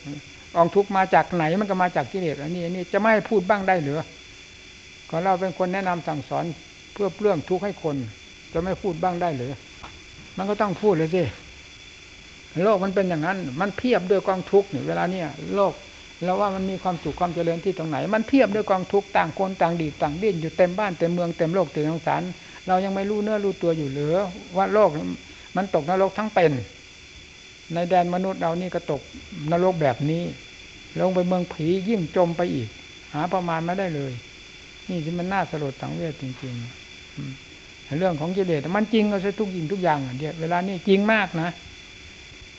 กองทุกข์มาจากไหนมันก็มาจากกิเลสอันนี้อันนี้จะไม่พูดบ้างได้หรือก็เราเป็นคนแนะนำสั่งสอนเพื่อเรื่องทุกข์ให้คน จะไม่พูดบ้างได้หรือมันก็ต้องพูดเลยสิโลกมันเป็นอย่างนั้น มันเพียบด้วยกองทุกข์เนี่ยเวลาเนี้ยโลก เราว่ามันมีความสุขความเจริญที่ตรงไหน มันเทียบด้วยกองทุกต่างคนต่างดีต่างดิ้นอยู่เต็มบ้านเต็มเมืองเต็มโลกเต็มสงสารเรายังไม่รู้เนื้อรู้ตัวอยู่หลือว่าโลกมันตกนรกทั้งเป็น ในแดนมนุษย์เรานี่ก็ตกนรกแบบนี้ ลงไปเมืองผียิ่งจมไปอีก หาประมาณไม่ได้เลย นี่ที่มันน่าสลดสังเวชจริงๆเรื่องของกิเลสมันจริงเอาใช้ทุกยิงทุกอย่างเดียวเวลานี้จริงมากนะ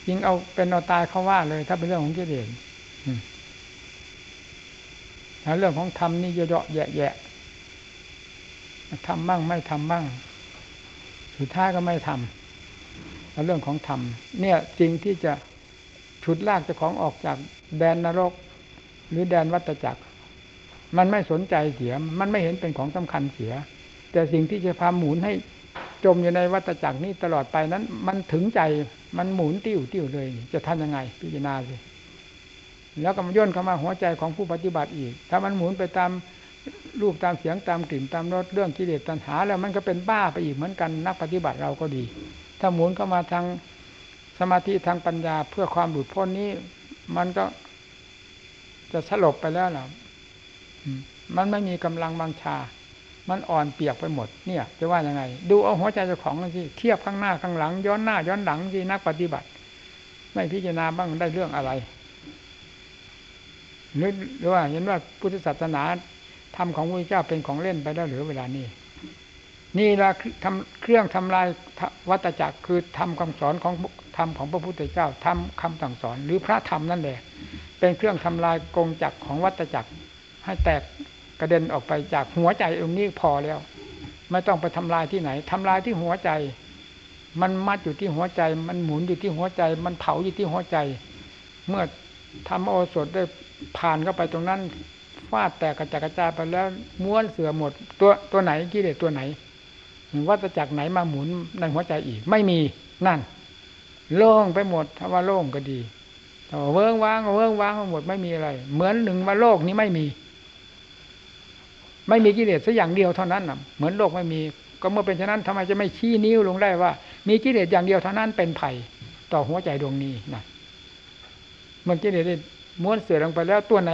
จริงเอาเป็นเอาตายเขาว่าเลย ถ้าเป็นเรื่องของกิเลส เรื่องของธรรมนี่เยอะแยะแยะทำบ้างไม่ทำบ้าง สุดท้ายก็ไม่ทำแล้วเรื่องของธรรมเนี่ยจริงที่จะฉุดลากเจ้าของออกจากแดนนรก หรือแดนวัตจักร มันไม่สนใจเสีย มันไม่เห็นเป็นของสำคัญเสีย แต่สิ่งที่จะพาหมุนให้จมอยู่ในวัตจักรนี้ตลอดไปนั้น มันถึงใจมันหมุนติ้วติ้วเลย จะทำยังไงพิจารณาสิ แล้วก็มาย่นเข้ามาหัวใจของผู้ปฏิบัติอีก ถ้ามันหมุนไปตามรูปตามเสียงตามกลิ่นตามรสเรื่องกิเลสตัณหา แล้วมันก็เป็นบ้าไปอีกเหมือนกันนักปฏิบัติเราก็ดี ถ้าหมุนเข้ามาทางสมาธิทางปัญญาเพื่อความหลุดพ้นนี้ มันก็จะสลบไปแล้วล่ะมันไม่มีกำลังบังชา มันอ่อนเปียกไปหมด เนี่ย จะว่ายังไง ดูเอาหัวใจเจ้าของที่เทียบข้างหน้าข้างหลัง ย้อนหน้าย้อนหลังที่นักปฏิบัติ ไม่พิจารณาบ้างได้เรื่องอะไร นึกหรือว่าเห็นว่าพุทธศาสนาธรรมของพระเจ้าเป็นของเล่นไปแล้วหรือเวลานี้ นี่ละทำเครื่องทำลายวัตจักรคือทำคำสอนของธรรมของพระพุทธเจ้าทำคำสั่งสอน หรือพระธรรมนั่นแหละเป็นเครื่องทำลายกงจักรของวัตจักร ให้แตกกระเด็นออกไปจากหัวใจองค์นี้พอแล้ว ไม่ต้องไปทำลายที่ไหนทำลายที่หัวใจ มันมัดอยู่ที่หัวใจ มันหมุนอยู่ที่หัวใจ มันเผาอยู่ที่หัวใจ เมื่อทำโอสถได้ ผ่านเข้าไปตรงนั้นฟาดแตกกระจายกระจายไปแล้วม้วนเสือหมด ตัวตัวไหนกิเลสตัวไหนวัตจักรไหนมาหมุนในหัวใจอีก ไม่มีนั่น โล่งไปหมดถ้าว่าโล่งก็ดีแต่เวิ้งว้างเวิ้งว้างไปหมดไม่มีอะไร เหมือนหนึ่งว่าโลกนี้ไม่มี ไม่มีกิเลสสักอย่างเดียวเท่านั้นน่ะเหมือนโลกไม่มี ก็เมื่อเป็นฉะนั้นทำไมจะไม่ชี้นิ้วลงได้ว่า มีกิเลสอย่างเดียวเท่านั้นเป็นไผ่ต่อหัวใจดวงนี้นะมันกิเลส ม้วนเสือลงไปแล้วตัวไหน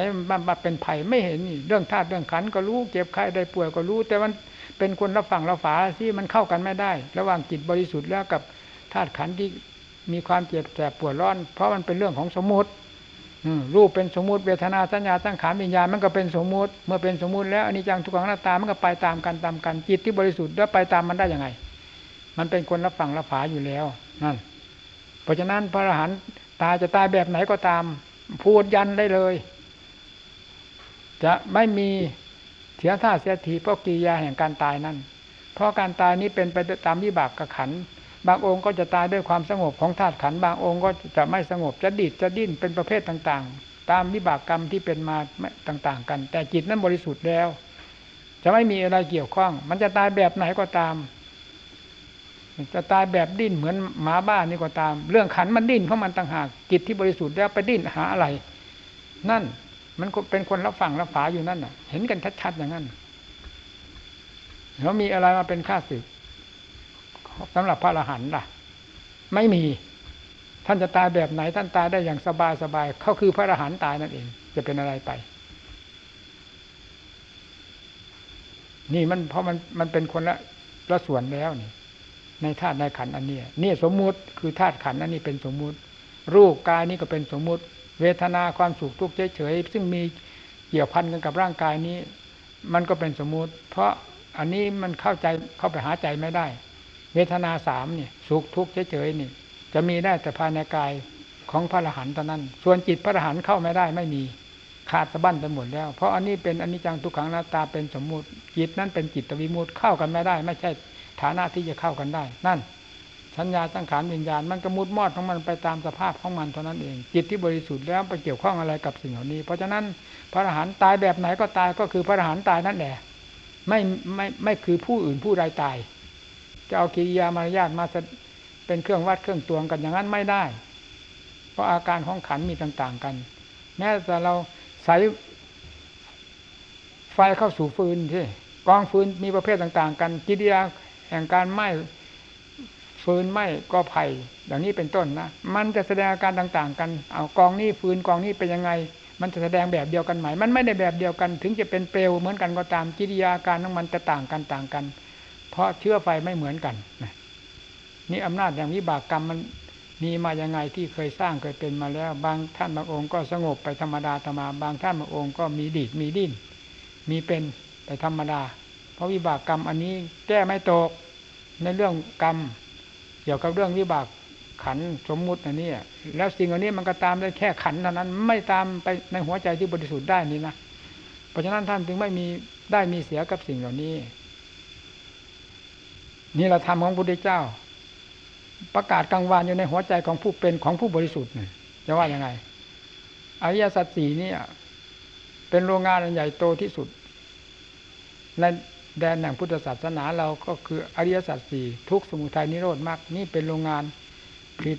มาเป็นไผ่ไม่เห็นนี่เรื่องธาตุเรื่องขันก็รู้เจ็บไข้ได้ป่วยก็รู้ แต่มันเป็นคนรับฟังรับฝาที่มันเข้ากันไม่ได้ ระหว่างจิตบริสุทธิ์แล้วกับธาตุขันที่มีความเจ็บแสบปวดร้อน เพราะมันเป็นเรื่องของสมมติรูปเป็นสมมติเวทนาสัญญาสังขารวิญญาณมันก็เป็นสมมติ เมื่อเป็นสมมติแล้วอนิจจังทุกขังหน้าตามันก็ไปตามกันตามกันจิตที่บริสุทธิ์แล้วไปตามมันได้ยังไง มันเป็นคนรับฟังรับฝาอยู่แล้วนั่นเพราะฉะนั้นพระอรหันต์ตายจะตายแบบไหนก็ตาม พูดยันได้เลย จะไม่มีเสียท่าเสียทีเพราะกิริยาแห่งการตายนั่น เพราะการตายนี้เป็นไปตามวิบากกระขัน บางองค์ก็จะตายด้วยความสงบของธาตุขัน บางองค์ก็จะไม่สงบ จะดิดจะดิ้นเป็นประเภทต่างๆ ตามวิบากกรรมที่เป็นมาต่างๆ กัน แต่จิตนั้นบริสุทธิ์แล้ว จะไม่มีอะไรเกี่ยวข้อง มันจะตายแบบไหนก็ตาม จะตายแบบดิ้นเหมือนหมาบ้านนี่ก็ตาม เรื่องขันมันดิ้นเพราะมันต่างหากจิตที่บริสุทธิ์แล้วไปดิ้นหาอะไร นั่นมันเป็นคนรับฟังรับฝาอยู่นั่นน่ะ เห็นกันชัดๆอย่างนั้นแล้วมีอะไรมาเป็นข้าศึกสำหรับพระอรหันต์ล่ะ ไม่มี ท่านจะตายแบบไหน ท่านตายได้อย่างสบายสบายเขาคือพระอรหันต์ตายนั่นเอง จะเป็นอะไรไป นี่มันเพราะมันมันเป็นคนละละส่วนแล้วนี่ ในธาตุในขันอันนี้นี่สมมุติคือธาตุขันอันนี้เป็นสมมุติ รูปกายนี้ก็เป็นสมมุติ เวทนาความสุขทุกข์เฉยๆซึ่งมีเกี่ยวพันกันกับร่างกายนี้ มันก็เป็นสมมุติ เพราะอันนี้มันเข้าใจเข้าไปหาใจไม่ได้ เวทนาสามนี่สุขทุกข์เฉยๆนี่ จะมีได้แต่ภายในกายของพระอรหันต์เท่านั้น ส่วนจิตพระอรหันต์เข้าไม่ได้ไม่มีขาดสะบั้นไปหมดแล้ว เพราะอันนี้เป็นอนิจจังทุกขังหน้าตาเป็นสมมุติจิตนั้นเป็นจิตวิมุตเข้ากันไม่ได้ ไม่ใช่ ฐานะที่จะเข้ากันได้ นั่น สัญญาสังขารวิญญาณมันก็มุดมอดของมันไปตามสภาพของมันเท่านั้นเองจิตที่บริสุทธิ์แล้วไปเกี่ยวข้องอะไรกับสิ่งเหล่านี้ เพราะฉะนั้นพระอรหันต์ตายแบบไหนก็ตายก็คือพระอรหันต์ตายนั่นแหละไม่ไม่ไม่คือผู้อื่นผู้ใดตาย จะเอากิริยามารยาทมาเป็นเครื่องวัดเครื่องตวงกันอย่างนั้นไม่ได้ เพราะอาการของขันมีต่าง ๆกัน แม้แต่เราใส่ไฟเข้าสู่ฟืนที่กองฟืนมีประเภทต่าง ๆ กันกิริยา แห่งการไหม้ฟืนไหม้ก็ไผ่อย่างนี้เป็นต้นนะมันจะแสดงอาการต่างๆ กันเอากองนี้ฟืนกองนี้เป็นยังไง มันจะแสดงแบบเดียวกันไหมมันไม่ได้แบบเดียวกัน ถึงจะเป็นเปลวเหมือนกันก็ตามกิริยาการของมันจะต่างกันต่างกัน เพราะเชื้อไฟไม่เหมือนกันนี่อำนาจอย่างวิบากกรรมมันมีมายังไงที่เคยสร้างเคยเป็นมาแล้ว บางท่านบางองค์ก็สงบไปธรรมดาธรรมาบางท่านบางองค์ก็มีดีดมีดิ้นมีเป็นไปธรรมดา เพราะวิบากกรรมอันนี้แก้ไม่ตกในเรื่องกรรมกี่ยวกับเรื่องวิบากขันสมมุติอันนี้แล้วสิ่งอันนี้มันก็ตามได้แค่ขันเท่านั้น ไม่ตามไปในหัวใจที่บริสุทธิ์ได้นี่นะเพราะฉะนั้นท่านจึงไม่มีได้มีเสียกับสิ่งเหล่านี้ นี่เราทำของพระพุทธเจ้า ประกาศกลางวานอยู่ในหัวใจของผู้เป็นของผู้บริสุทธิ์จะว่ายังไงอริยสัจสี่นี่เป็นโรงงานใหญ่โตที่สุดใน แดนแห่งพุทธศาสนาเราก็คืออริยสัจสี่ทุกสมุทัยนิโรธมรรคนี่เป็นโรงงานผลิต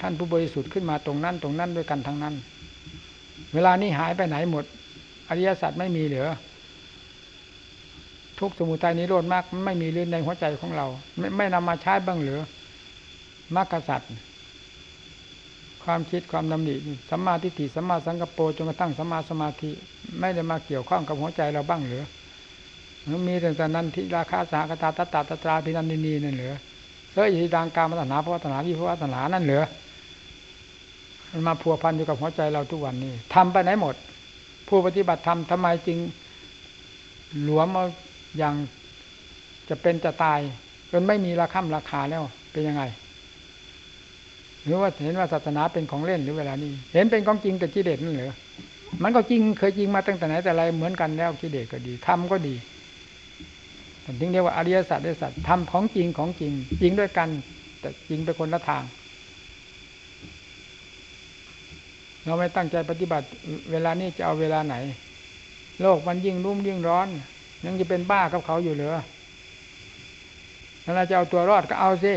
ท่านผู้บริสุทธิ์ขึ้นมาตรงนั้นตรงนั้นด้วยกันทั้งนั้น เวลานี้หายไปไหนหมด อริยสัจไม่มีเหลือ ทุกสมุทัยนิโรธมรรคไม่มีเรื่องในหัวใจของเรา ไม่ไม่นำมาใช้บ้างหรือมรรคสัตว์ความคิดความดำริสัมมาทิฏฐิสัมมาสังกปรจนกระทั่งสัมมาสมาธิ ไม่ได้มาเกี่ยวข้องกับหัวใจเราบ้างหรือ มีแต่แต่นั้นที่ราคาสากตาตตาตตราพินันนีนั่นเหรอเฮ้ยทีดังการมัตนาพระวัฒนาวิพระวัฒนานั่นเหรอมันมาพัวพันอยู่กับหัวใจเราทุกวันนี้ทำไปไหนหมด ผู้ปฏิบัติธรรมทำไมจึงหลวมเอาอย่างจะเป็นจะตายจนไม่มีราคาราคาแล้วเป็นยังไง หรือว่าเห็นว่าศาสนาเป็นของเล่นหรือเวลานี้ เห็นเป็นของจริงแต่กิเลสนั่นเหรอมันก็จริงเคยจริงมาตั้งแต่ไหนแต่ไรเหมือนกันแล้วกิเลสก็ดีทำก็ดี ผมถึงเรียกว่าอริยสัจอริยสัจทำของจริงของจริง จริงด้วยกัน แต่จริงเป็นคนละทาง เราไม่ตั้งใจปฏิบัติเวลานี้จะเอาเวลาไหน โลกมันยิ่งรุ่มยิ่งร้อน ยังจะเป็นบ้ากับเขาอยู่เหรอแล้วเราจะเอาตัวรอดก็เอาสิ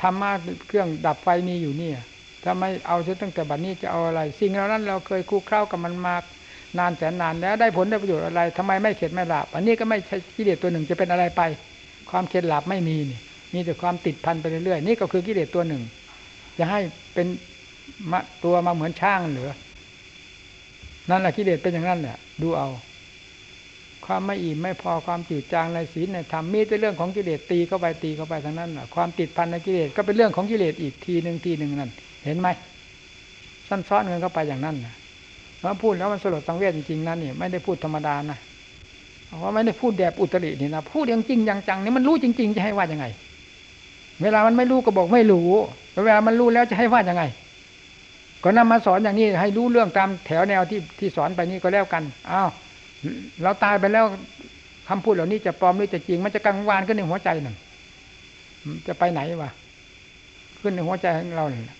ธรรมะเครื่องดับไฟมีอยู่นี่ถ้าไม่เอาเสียตั้งแต่บัดนี้จะเอาอะไร สิ่งเหล่านั้นเราเคยคู่เข้ากับมันมา นานแสนนานแล้วได้ผลได้ประโยชน์อะไรทำไมไม่เข็ดไม่หลับอันนี้ก็ไม่ใช่กิเลสตัวหนึ่งจะเป็นอะไรไป ความเข็ดหลับไม่มีนี่มีแต่ความติดพันไปเรื่อยๆนี่ก็คือกิเลสตัวหนึ่งจะให้เป็นตัวมาเหมือนช่างหรือนั่นแหละกิเลสเป็นอย่างนั้นแหละดูเอา ความไม่อิ่มไม่พอความจืดจางในศีลในธรรมมีแต่เรื่องของกิเลสตีเข้าไปตีเข้าไปทั้งนั้นความติดพันในกิเลสก็เป็นเรื่องของกิเลสอีกทีหนึ่งทีหนึ่งนั่น เห็นไหมซ้อนๆกันเข้าไปอย่างนั้นนะ มาพูดแล้วมันสลดสังเวชจริงๆนั่นนี่ไม่ได้พูดธรรมดานะเพราะไม่ได้พูดแบบอุตรินี่นะพูดอย่างจริงอย่างจังนี่มันรู้จริง ๆ จะให้ว่ายังไง เวลามันไม่รู้ก็บอกไม่รู้เวลามันรู้แล้วจะให้ว่ายังไง ก็นำมาสอนอย่างนี้ให้รู้เรื่องตามแถวแนวที่ที่สอนไปนี้ก็แล้วกันอ้าวเราตายไปแล้วคำพูดเหล่านี้จะปลอมหรือจะจริง มันจะกังวานขึ้นในหัวใจหนึ่งจะไปไหนวะขึ้นในหัวใจของเราเนี่ย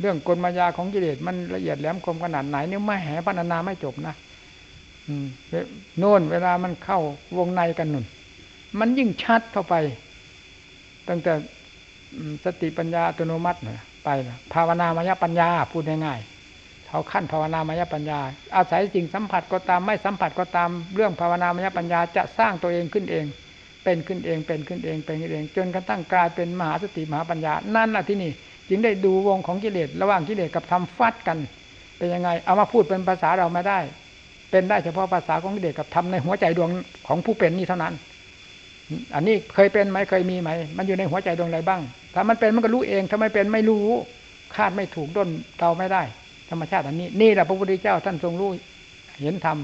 เรื่องกลมายาของกิเลสมันละเอียดแหลมคมขนาดไหนเนี่ยไม่แหพันนาไม่จบนะโน่นเวลามันเข้าวงในกันนุ่น มันยิ่งชัดเข้าไป ตั้งแต่สติปัญญาอัตโนมัติไปภาวนามายปัญญาพูดง่ายๆเขาขั้นภาวนามายปัญญา อาศัยสิ่งสัมผัสก็ตามไม่สัมผัสก็ตาม เรื่องภาวนามายปัญญาจะสร้างตัวเองขึ้นเอง เป็นขึ้นเองเป็นขึ้นเองเป็นขึ้นเอง จนกระทั่งกลายเป็นมหาสติมหาปัญญา นั่นแหละที่นี่ จึงได้ดูวงของกิเลสระหว่างกิเลสกับธรรมฟัดกันเป็นยังไง เอามาพูดเป็นภาษาเราไม่ได้ เป็นได้เฉพาะภาษาของกิเลสกับธรรมในหัวใจดวงของผู้เป็นนี่เท่านั้น อันนี้เคยเป็นไหมเคยมีไหม มันอยู่ในหัวใจดวงอะไรบ้าง ถ้ามันเป็นมันก็รู้เองถ้าไม่เป็นไม่รู้ คาดไม่ถูกด้นเดาไม่ได้ ธรรมชาติอันนี้ นี่แหละพระพุทธเจ้าท่านทรงรู้เห็นธรรม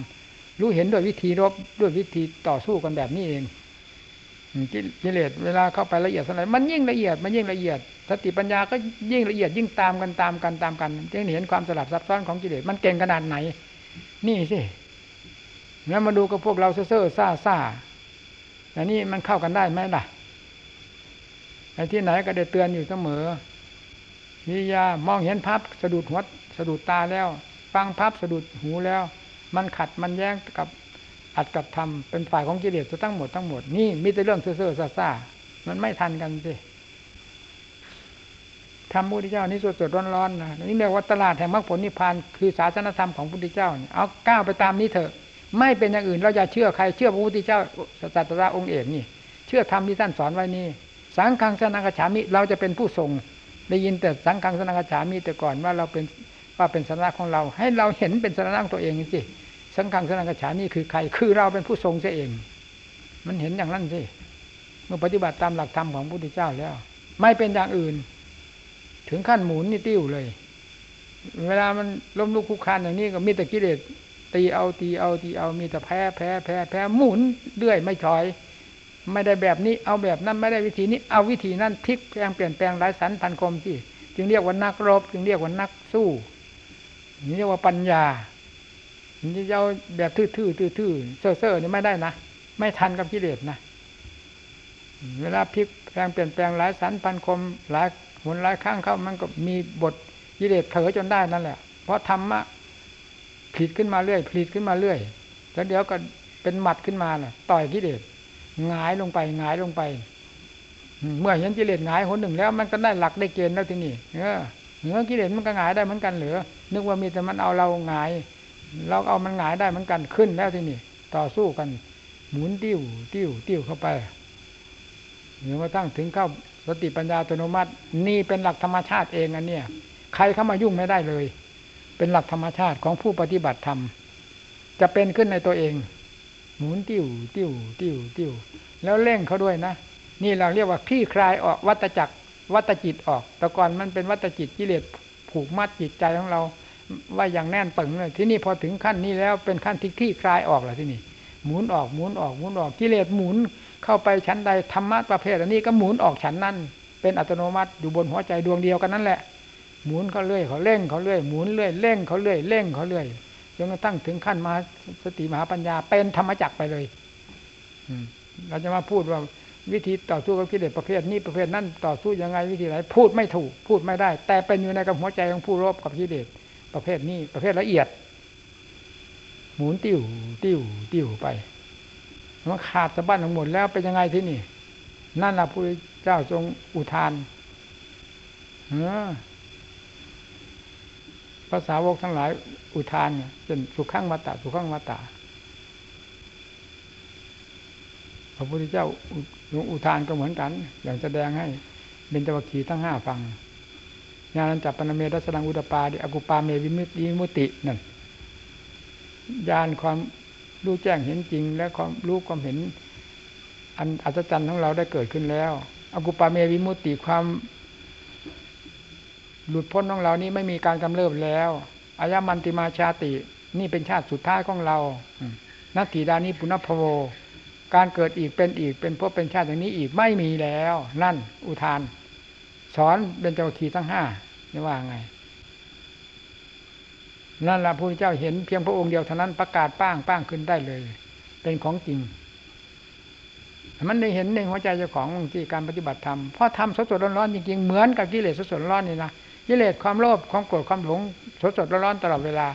รู้เห็นด้วยวิธีรบด้วยวิธีต่อสู้กันแบบนี้เอง กิเลสเวลาเข้าไปละเอียดสักหน่อยมันยิ่งละเอียดมันยิ่งละเอียดสติปัญญาก็ยิ่งละเอียดยิ่งตามกันตามกันตามกันจะเห็นความสลับซับซ้อนของกิเลสมันเก่งขนาดไหน นี่สิแล้วมาดูกับพวกเราเซ่อซ่าซ่าอันนี้มันเข้ากันได้ไหมล่ะไอ้ที่ไหนก็ได้เตือนอยู่เสมอวิยามองเห็นภาพสะดุดหัวสะดุดตาแล้ว ฟังพับสะดุดหูแล้ว มันขัดมันแย้งกับ อัดกับทำเป็นฝ่ายของกิเลสทั้งหมดทั้งหมดนี่มีแต่เรื่องเซ่อๆซ่าๆมันไม่ทันกันสิธรรมพุทธเจ้านี่สดๆร้อนๆนะนี่เรียกว่าตลาดแห่งมรรคผลนิพพานคือศาสนธรรมของพุทธเจ้าเนี่ยเอาก้าวไปตามนี้เถอะ ไม่เป็นอย่างอื่นเราอย่าเชื่อใครเชื่อพระพุทธเจ้าศาสตราองค์เอกนี่ เชื่อธรรมที่ท่านสอนไว้นี่ สังฆังสนังกฉามิเราจะเป็นผู้ทรงได้ยินแต่สังฆังสนังกฉามิแต่ก่อนว่าเราเป็นว่าเป็นสาระของเรา ให้เราเห็นเป็นสาระของตัวเองสิ สังฆังสนังกฉานี่คือใคร คือเราเป็นผู้ทรงเสียเอง มันเห็นอย่างนั้นสิเมื่อปฏิบัติตามหลักธรรมของพระพุทธเจ้าแล้ว ไม่เป็นอย่างอื่น ถึงขั้นหมุนนี่ติ้วเลย เวลามันล้มลุกคุกคานอย่างนี้ก็มีแต่กิเลสตีเอาตีเอาตีเอามีแต่แพ้แพ้แพ้แพ้หมุนเรื่อยไม่ถอย ไม่ได้แบบนี้เอาแบบนั้นไม่ได้วิธีนี้ เอาวิธีนั้นพลิกแปลงเปลี่ยนแปลงหลายสันพันคมที่ จึงเรียกว่านักรบ จึงเรียกว่านักสู้นี่เรียกว่าปัญญา จะเอาแบบทื่อๆทื่อๆเซ่อๆนี่ไม่ได้นะ ไม่ทันกับกิเลสนะเวลาพลิกแปลงเปลี่ยนแปลงหลายสันพันคมหลายหนหลายข้างเข้ามันก็มีบทกิเลสเผลอจนได้นั่นแหละ เพราะธรรมะผลิตขึ้นมาเรื่อยผลิตขึ้นมาเรื่อย แล้วเดี๋ยวก็เป็นหมัดขึ้นมาน่ะ ต่อยกิเลสหงายลงไปหงายลงไป เมื่อเห็นกิเลสหงายคนหนึ่งแล้ว มันก็ได้หลักได้เกณฑ์แล้วทีนี้เออเนื้อกิเลสมันก็หงายได้เหมือนกันเหรือนึกว่ามีแต่มันเอาเราหงาย เราเอามันหงายได้เหมือนกันขึ้นแล้วที่นี่ ต่อสู้กัน หมุนติ้วติ้วติ้วเข้าไปเดี๋ยวมาตั้งถึงเข้าสติปัญญาอัตโนมัติ นี่เป็นหลักธรรมชาติเองอันเนี้ยใครเข้ามายุ่งไม่ได้เลย เป็นหลักธรรมชาติของผู้ปฏิบัติธรรม จะเป็นขึ้นในตัวเอง หมุนติ้วติ้วติ้วติ้วแล้วเร่งเขาด้วยนะ นี่เราเรียกว่าคลี่คลายออกวัตจักรวัตจิตออก แต่ก่อนมันเป็นวัตจิตกิเลสผูกมัดจิตใจของเรา ว่าอย่างแน่นปึงเลยที่นี่พอถึงขั้นนี้แล้วเป็นขั้นที่คลี่คลายออกแล้วที่นี่หมุนออกหมุนออกหมุนออกกิเลสหมุนเข้าไปชั้นใดธรรมะประเภทอันนี้ก็หมุนออกชั้นนั้น เป็นอัตโนมัติอยู่บนหัวใจดวงเดียวกันนั่นแหละ หมุนเขาเรื่อยเขาเร่งเขาเรื่อยหมุนเรื่อยเร่งเขาเรื่อยเร่งเขาเรื่อยจนกระทั่งถึงขั้นมาสติมหาปัญญาเป็นธรรมจักไปเลยเราจะมาพูดว่าวิธีต่อสู้กับกิเลสประเภทนี้ประเภทนั้นต่อสู้ยังไงวิธีไหนพูดไม่ถูกพูดไม่ได้ แต่เป็นอยู่ในกับหัวใจของผู้รบกับกิเลส ประเภทนี้ประเภทละเอียด หมุนติ้วติ้วติ้วไปมันขาดสะบั้นทั้งหมดแล้วเป็นยังไงที่นี่ นั่นแหละพระเจ้าทรงอุทานเออภาษาวกทั้งหลายอุทานเนี่ยเป็นสุขังมาตะสุขังมาตะพระพุทธเจ้าอุทานก็เหมือนกัน อย่างแสดงให้เบญจวัคคีย์ทั้งห้าฟัง ญาณจับปนเมตัสนังอุตปาดิอกุปาเมวิมุติมุตินั่นญาณความรู้แจ้งเห็นจริง และความรู้ความเห็น อันอัศจรรย์ของเราได้เกิดขึ้นแล้วอกุปาเมวิมุติความหลุดพ้นของเรานี้ไม่มีการกำเริบแล้วอายามันติมาชาติ นี่เป็นชาติสุดท้ายของเรานัตถิดานิปุณพโว การเกิดอีกเป็นอีกเป็นพบเป็นชาติอย่างนี้อีกไม่มีแล้ว นั่น อุทาน สอนเป็นเจ้าขีทั้งห้านี่ว่าไง นั่นแหละพระพุทธเจ้าเห็นเพียงพระองค์เดียวเท่านั้นประกาศป้างป้างขึ้นได้เลย เป็นของจริงมันได้เห็นในหัวใจเจ้าของที่การปฏิบัติธรรมเพราะทำสดสดร้อนๆจริงๆเหมือนกับกิเลสสดสดร้อนนี่นะกิเลสความโลภความโกรธความหลงสดสดร้อนๆตลอดเวลา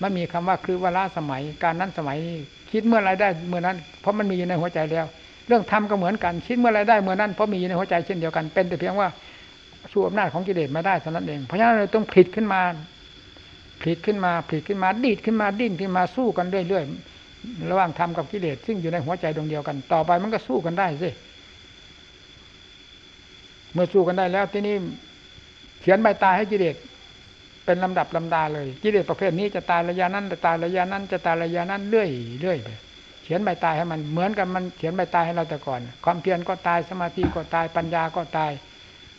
ไม่มีคำว่าคือเวลาสมัยการนั้นสมัยคิดเมื่อไรได้เมื่อนั้น เพราะมันมีอยู่ในหัวใจแล้ว เรื่องธรรมก็เหมือนกันคิดเมื่อไรได้เมื่อนั้นเพราะมีอยู่ในหัวใจเช่นเดียวกันเป็นแต่เพียงว่า สู้อำนาจของกิเลสไม่ได้เท่านั้นเอง เพราะฉะนั้นเราต้องผลิตขึ้นมาผลิตขึ้นมาผลิตขึ้นมาดีดขึ้นมาดิ้นขึ้นมาสู้กันเรื่อยๆระหว่างธรรมกับกิเลสซึ่งอยู่ในหัวใจดวงเดียวกัน ต่อไปมันก็สู้กันได้สิเมื่อสู้กันได้แล้วที่นี่เขียนใบตายให้กิเลสเป็นลำดับลำดาเลยกิเลสประเภทนี้จะตายระยะนั้นจะตายระยะนั้น จะตายระยะนั้นเรื่อยเรื่อยไปเขียนใบตายให้มันเหมือนกันมันเขียนใบตายให้เราแต่ก่อน ความเพียรก็ตายสมาธิก็ตายปัญญาก็ตาย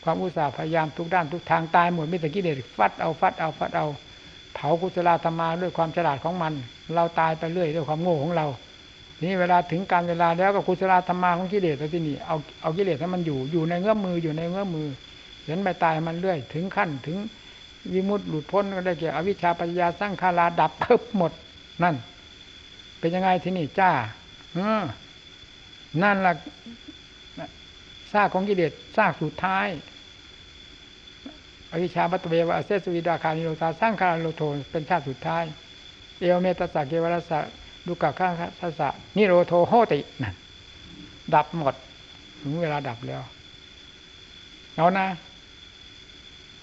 ความอุตสาห์พยายามทุกด้านทุกทางตายหมดมิตรกิเลสฟัดเอาฟัดเอาฟัดเอา เผากุศลธรรมาด้วยความฉลาดของมัน เราตายไปเรื่อยด้วยความโง่ของเรานี่เวลาถึงการเวลาแล้วก็กุศลธรรมาของกิเลสแล้วที่นี่เอาเอากิเลสให้มันอยู่อยู่ในเงื้อมืออยู่ในเงื้อมือเขียนใบตายมันเรื่อย ถึงขั้นถึงวิมุตติหลุดพ้นก็ได้แก่อวิชชาปัญญาสร้างคาราดับเพิบหมด นั่น เป็นยังไงที่นี่จ้าเออนั่นละซากของกิเลสซากสุดท้าย อวิชชายะเตววะ อะเสสะวิราคะนิโรธาสังขาระนิโรโธ เป็นชาติสุดท้าย เอวะเมตัสสะ เกวะลัสสะ ทุกขักขันธัสสะนิโรโธ โหตินั่นดับหมด ถึงเวลาดับแล้วเอานะ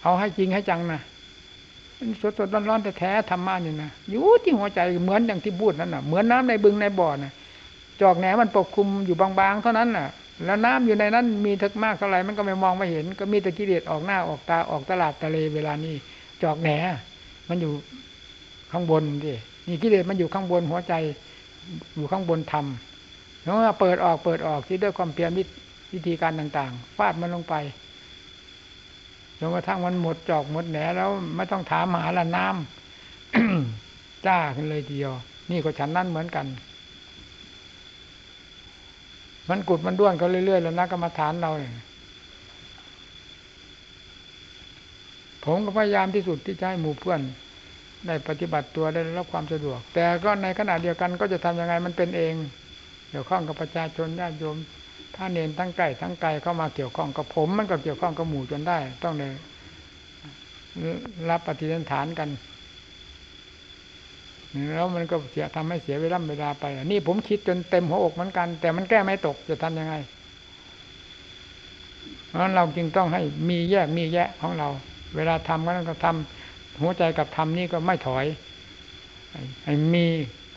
เอาให้จริงให้จังนะสดสดร้อนร้อนแต่แท้ธรรมะนี่นะอยู่ที่หัวใจเหมือนอย่างที่พูดนั่นน่ะ เหมือนน้ำในบึงในบ่อน่ะ จอกแหนมันปกคลุมอยู่บางๆ เท่านั้นน่ะ แล้วน้ำอยู่ในนั้นมีทึกมากเท่าไหร่มันก็ไม่มองไม่เห็น ก็มีแตะกิเลสออกหน้าออกตาออกตลาดทะเลเวลานี้ จอกแหนมันอยู่ข้างบนดินี่กิเลสมันอยู่ข้างบนหัวใจ อยู่ข้างบนธรรมแล้วเปิดออกเปิดออกที่ด้วยความเพียรวิธีการต่างๆฟาดมันลงไปจนกระทั่งมันหมดจอกหมดแหนแล้วไม่ต้องถามหาละน้ำจ้าขึ้นเลยทีเดียวนี่ก็ฉันนั่นเหมือนกัน มันกุดมันด้วนก็เรื่อยๆแล้วนักกรรมฐานเราเนี่ยผมก็พยายามที่สุดที่จะให้หมู่เพื่อน ได้ปฏิบัติตัวได้รับความสะดวก แต่ก็ในขณะเดียวกันก็จะทำยังไงมันเป็นเองเกี่ยวข้องกับประชาชนญาติโยมถ้าเนนทั้งไก่ทั้งไก่เข้ามาเกี่ยวข้องกับผม มันก็เกี่ยวข้องกับหมู่จนได้ ต้องเลยรับปฏิฐานกัน แล้วมันก็เสียทำให้เสียเวลาเวลาไปนี่ผมคิดจนเต็มหัวอกเหมือนกัน แต่มันแก้ไม่ตกจะทำยังไง เพราะเราจึงต้องให้มีแยกมีแยะของเรา เวลาทำก็ต้องทำหัวใจกับทำนี่ก็ไม่ถอยให้มี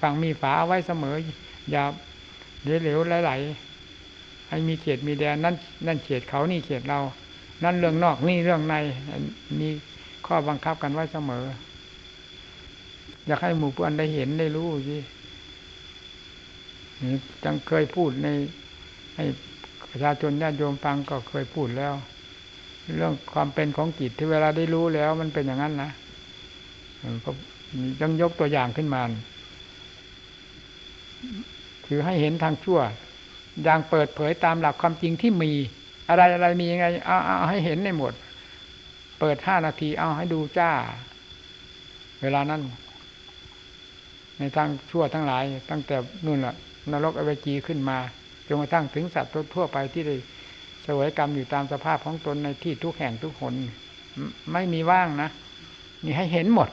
ฝั่งมีฝาเอาไว้เสมอ อย่าเหลวไหลให้มีเขตมีแดนนั่นนั่นเขตเขานี่เขตเรา นั่นเรื่องนอกนี่เรื่องในมีข้อบังคับกันไว้เสมอ อยากให้หมู่เพื่อนได้เห็นได้รู้สิจังเคยพูดในให้ประชาชนญาติโยมฟังก็เคยพูดแล้ว เรื่องความเป็นของจิตที่เวลาได้รู้แล้ว มันเป็นอย่างนั้นนะก็ต้องยกตัวอย่างขึ้นมา คือให้เห็นทางชั่ว อย่างเปิดเผยตามหลักความจริงที่มี อะไรอะไรมียังไงเอาเอาให้เห็นในหมด เปิดห้านาทีเอาให้ดูจ้า เวลานั้น ในทางชั่วทั้งหลาย ตั้งแต่นู่นแหละนรกอเวจีขึ้นมาจนกระทั่งถึงสัตว์ทั่วไปที่ได้สวยกรรมอยู่ตามสภาพของตนในที่ทุกแห่งทุกคนไม่มีว่างนะนี่ให้เห็นหมด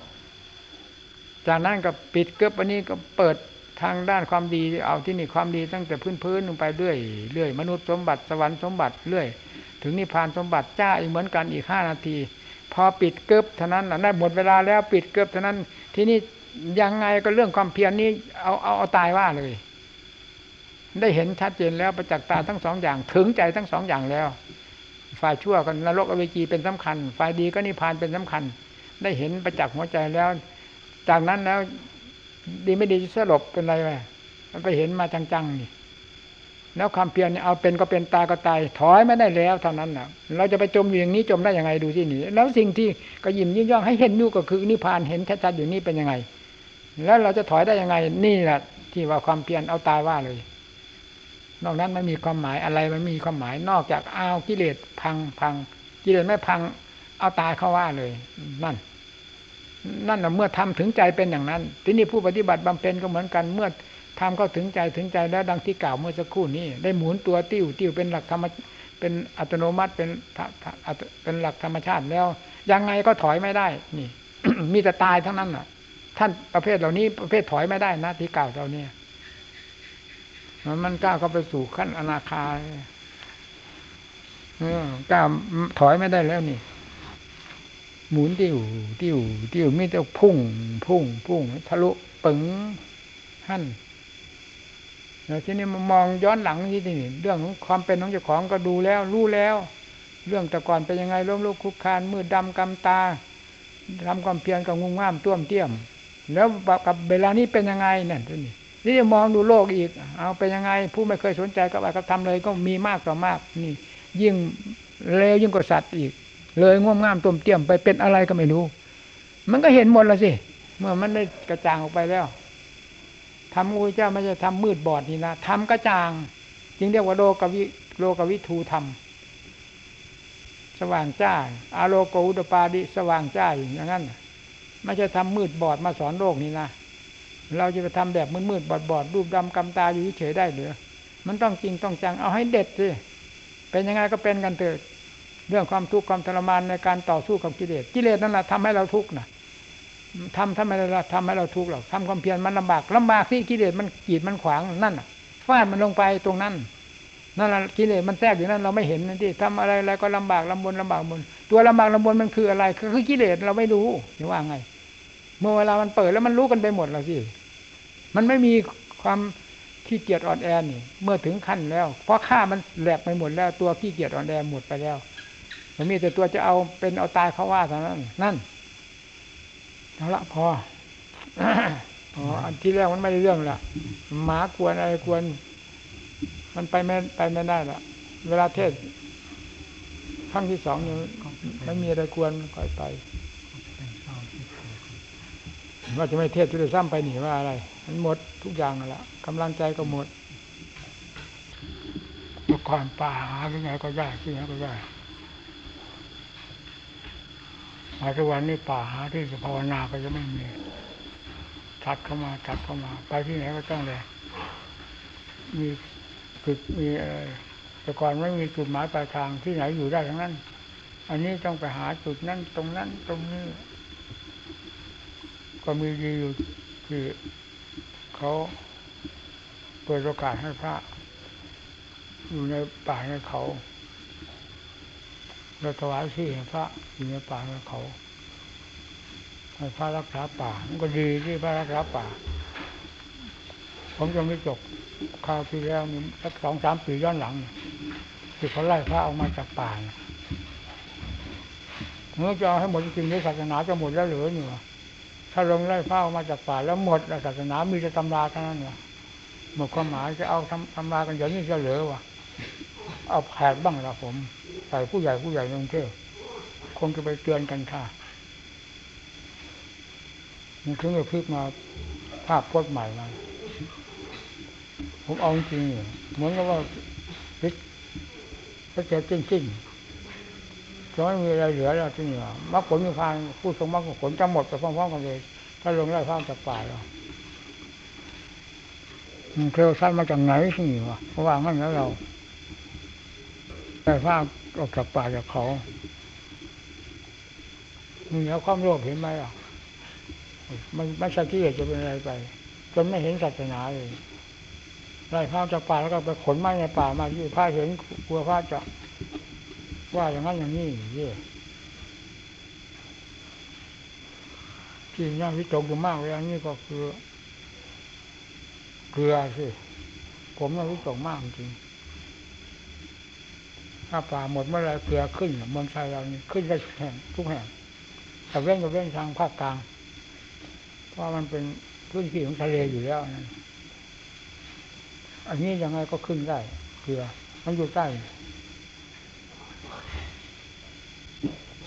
จากนั้นก็ปิดเกือบอันนี้ก็เปิดทางด้านความดีเอาที่นี่ความดีตั้งแต่พื้นพื้นลงไปเรื่อยเรื่อยมนุษย์สมบัติสวรรค์สมบัติเรื่อย ถึงนิพพานสมบัติจ้าอีกเหมือนกันอีกห้านาที พอปิดเกือบเท่านั้นได้หมดเวลาแล้วปิดเกือบเท่านั้น ที่นี่ ยังไงก็เรื่องความเพียรนี้เอาเอาเอาตายว่าเลย ได้เห็นชัดเจนแล้วประจักษ์ตาทั้งสองอย่าง ถึงใจทั้งสองอย่างแล้ว ฝ่ายชั่วก็นรกอเวจีเป็นสำคัญ ฝ่ายดีก็นิพพานเป็นสำคัญ ได้เห็นประจักษ์หัวใจแล้ว จากนั้นแล้ว ดีไม่ดีสลบเป็นไรไปมันไปเห็นมาจังๆนี่แล้วความเพียรเอาเป็นก็เป็นตาก็ตายถอยไม่ได้แล้วเท่านั้นนะเราจะไปจมอยู่อย่างนี้จมได้ยังไงดูที่นี่แล้วสิ่งที่ก็ยิ้มยิ่งย่องให้เห็นอยู่ก็คือนิพพานเห็นชัดๆอยู่นี่เป็นยังไง แล้วเราจะถอยได้ยังไง นี่แหละที่ว่าความเพียรเอาตายว่าเลย นอกนั้นไม่มีความหมายอะไรมันมีความหมายนอกจากเอากิเลสพังพังกิเลสไม่พัง เอาตายเข้าว่าเลย นั่น นั่นแหละเมื่อทำถึงใจเป็นอย่างนั้น ทีนี้ผู้ปฏิบัติบำเพ็ญก็เหมือนกันเมื่อทำก็ถึงใจถึงใจแล้วดังที่กล่าวเมื่อสักครู่นี้ ได้หมุนตัวติ้วติ้วเป็นหลักธรรมเป็นอัตโนมัติเป็นเป็นหลักธรรมชาติแล้ว ยังไงก็ถอยไม่ได้ นี่ มีแต่ตายทั้งนั้นน่ะ ท่านประเภทเหล่านี้ประเภทถอยไม่ได้นะที่กล่าวเราเนี่ยมันมันกล้าเข้าไปสู่ขั้นอนาคาเออกล้าถอยไม่ได้แล้วนี่ หมุนติ้วติ้วติ้วมีแต่พุ่ง พุ่ง พุ่งทะลุปึงหั่นแล้วทีนี้มองย้อนหลังที่นี่เรื่องของความเป็นของเจ้าของก็ดูแล้ว รู้แล้ว เรื่องแต่ก่อนเป็นยังไงล้มลุกคุกคานมืดดำกำตาทำความเพียรกับงุงง่ามต้วมเตี้ยม แล้วกับเวลานี้เป็นยังไงนั่นนี้นี่จะมองดูโลกอีก เอาเป็นยังไง ผู้ไม่เคยสนใจกับอะไรกับทำเลยก็มีมากต่อมากนี่ ยิ่งเลวยิ่งกว่าสัตว์อีก เลยง่วงง่ามต้มเตี้ยมไปเป็นอะไรก็ไม่รู้ มันก็เห็นหมดแล้วสิ เมื่อมันได้กระจ่างออกไปแล้วทำอุเจ้าไม่ใช่ทำมืดบอดนี่นะทำกระจ่าง จึงเรียกว่าโลกวิโลกวิทูธรรมสว่างจ้าอาโลโกอุตปาดิสว่างจ้าอย่างนั้น ไม่ใช่ทำมืดบอดมาสอนโลกนี่นะเราจะไปทำแบบมืดมืดบอดบอดรูปดำกำตาอยู่เฉยได้หรือมันต้องจริงต้องจังเอาให้เด็ดสิเป็นยังไงก็เป็นกันเถิดเรื่องความทุกข์ความทรมานในการต่อสู้กับกิเลสกิเลสนั่นแหละทำให้เราทุกข์นะทำทำไมเราทำให้เราทุกข์หรอกทำความเพียรมันลำบากลำบากที่กิเลสมันกีดมันขวางนั่นฟาดมันลงไปตรงนั้นนั่นแหละกิเลสมันแทรกอยู่นั่นเราไม่เห็นนั่นที่ทำอะไรอะไรก็ลำบากลำบนลำบากบนตัวลำบากลำบนมันคืออะไรคือกิเลสเราไม่รู้จะว่าไง เมื่อเวลามันเปิดแล้วมันรู้กันไปหมดแล้วสิมันไม่มีความขี้เกียจอ่อนแอนี่ เมื่อถึงขั้นแล้ว เพราะข้ามันแหลกไปหมดแล้ว ตัวขี้เกียจอ่อนแอหมดไปแล้ว มันมีแต่ตัวจะเอาเป็นเอาตายเขาว่าเท่านั้นนั่นเอาละพออ๋ออันที่แรกมันไม่ได้เรื่องละหมากวนอะไรกวนมันไปไม่ไปไม่ได้ละเวลาเทศครั้งที่สองนี่ไม่มีอะไรกวนค่อยไป ว่าจะไม่เทศจะซ้ำไปหนีว่าอะไร มันหมดทุกอย่างและกำลังใจก็หมดเมื่อก่อนป่าหาที่ไหนก็ได้ที่ไหนก็ได้มาทุกวันนี้ป่าหาที่จะภาวนาก็จะไม่มีทัดเข้ามาทัดเข้ามา ไปที่ไหนก็ต้องเลยมีจุดมีอะไรแต่ก่อนไม่มีจุดหมายปลายทางที่ไหนอยู่ได้ทั้งนั้น อันนี้ต้องไปหาจุดนั้นตรงนั้นตรงนี้ ก็มีดีอยู่คือเขาเปิดโอกาสให้พระ อยู่ในป่าในเขาเราถวายที่ให้พระอยู่ในป่าในเขาให้พระรักษาป่ามันก็ดีที่พระรักษาป่า ผมยังไม่จบคราวที่แล้วนี่สักสองสามปีย้อนหลังที่เขาไล่พระออกมาจากป่าเมื่อจะเอาให้หมดจริงๆศาสนาจะหมดแล้วหรือเนี่ย ถ้าลงไล่พระออกมาจากป่าแล้วหมดศาสนามีแต่ตำราเท่านั้นเนี่ยหมดความหมายจะเอาทำตำรากันอย่างนี้จะเหลือวะเอาแผกบ้างละผมใส่ผู้ใหญ่ผู้ใหญ่ในกรุงเทพคงจะไปเตือนกันค่ะมันถึงจะพลิกมาภาพพจน์ใหม่มาผมเอาจริงเหมือนกับว่าพิษพระเจ้าจริงจริง จะไม่มีอะไรเหลือแล้วที่เหนี่มรรคผลมีพานผู้ทรงมรรคผลจะหมดไปพร้อมๆกันเลย ถ้าลงไล่ข้ามจากป่าแล้วเคลสั้นมาจากไหนที่นี่วะเพราะว่างั้นแล้วเราไล่ข้าออกจากป่าจากเขามีแล้วความโลภเห็นไหมอะมันไม่ใช่ที่จะเป็นอะไรไป จนไม่เห็นศาสนาเลยไล่พระจากป่าแล้วก็ไปขนไม้ในป่ามาที่พระเห็นกลัวพระจะ ว่าอย่างนั้นอย่างนี้เย่ที่น่าวิตกอยู่มากเลยอันนี้ก็คือเกลือสิผมน่าวิตกมากจริงถ้าป่าหมดเมื่อไรเกลือขึ้นเมืองไทยเรานี่ขึ้นได้ทุกแห่งทุกแห่งแต่เว้นก็เว้นทางภาคกลาง เพราะมันเป็นพื้นที่ของทะเลอยู่แล้วนั่นอันนี้ยังไงก็ขึ้นได้เกลือมันอยู่ใต้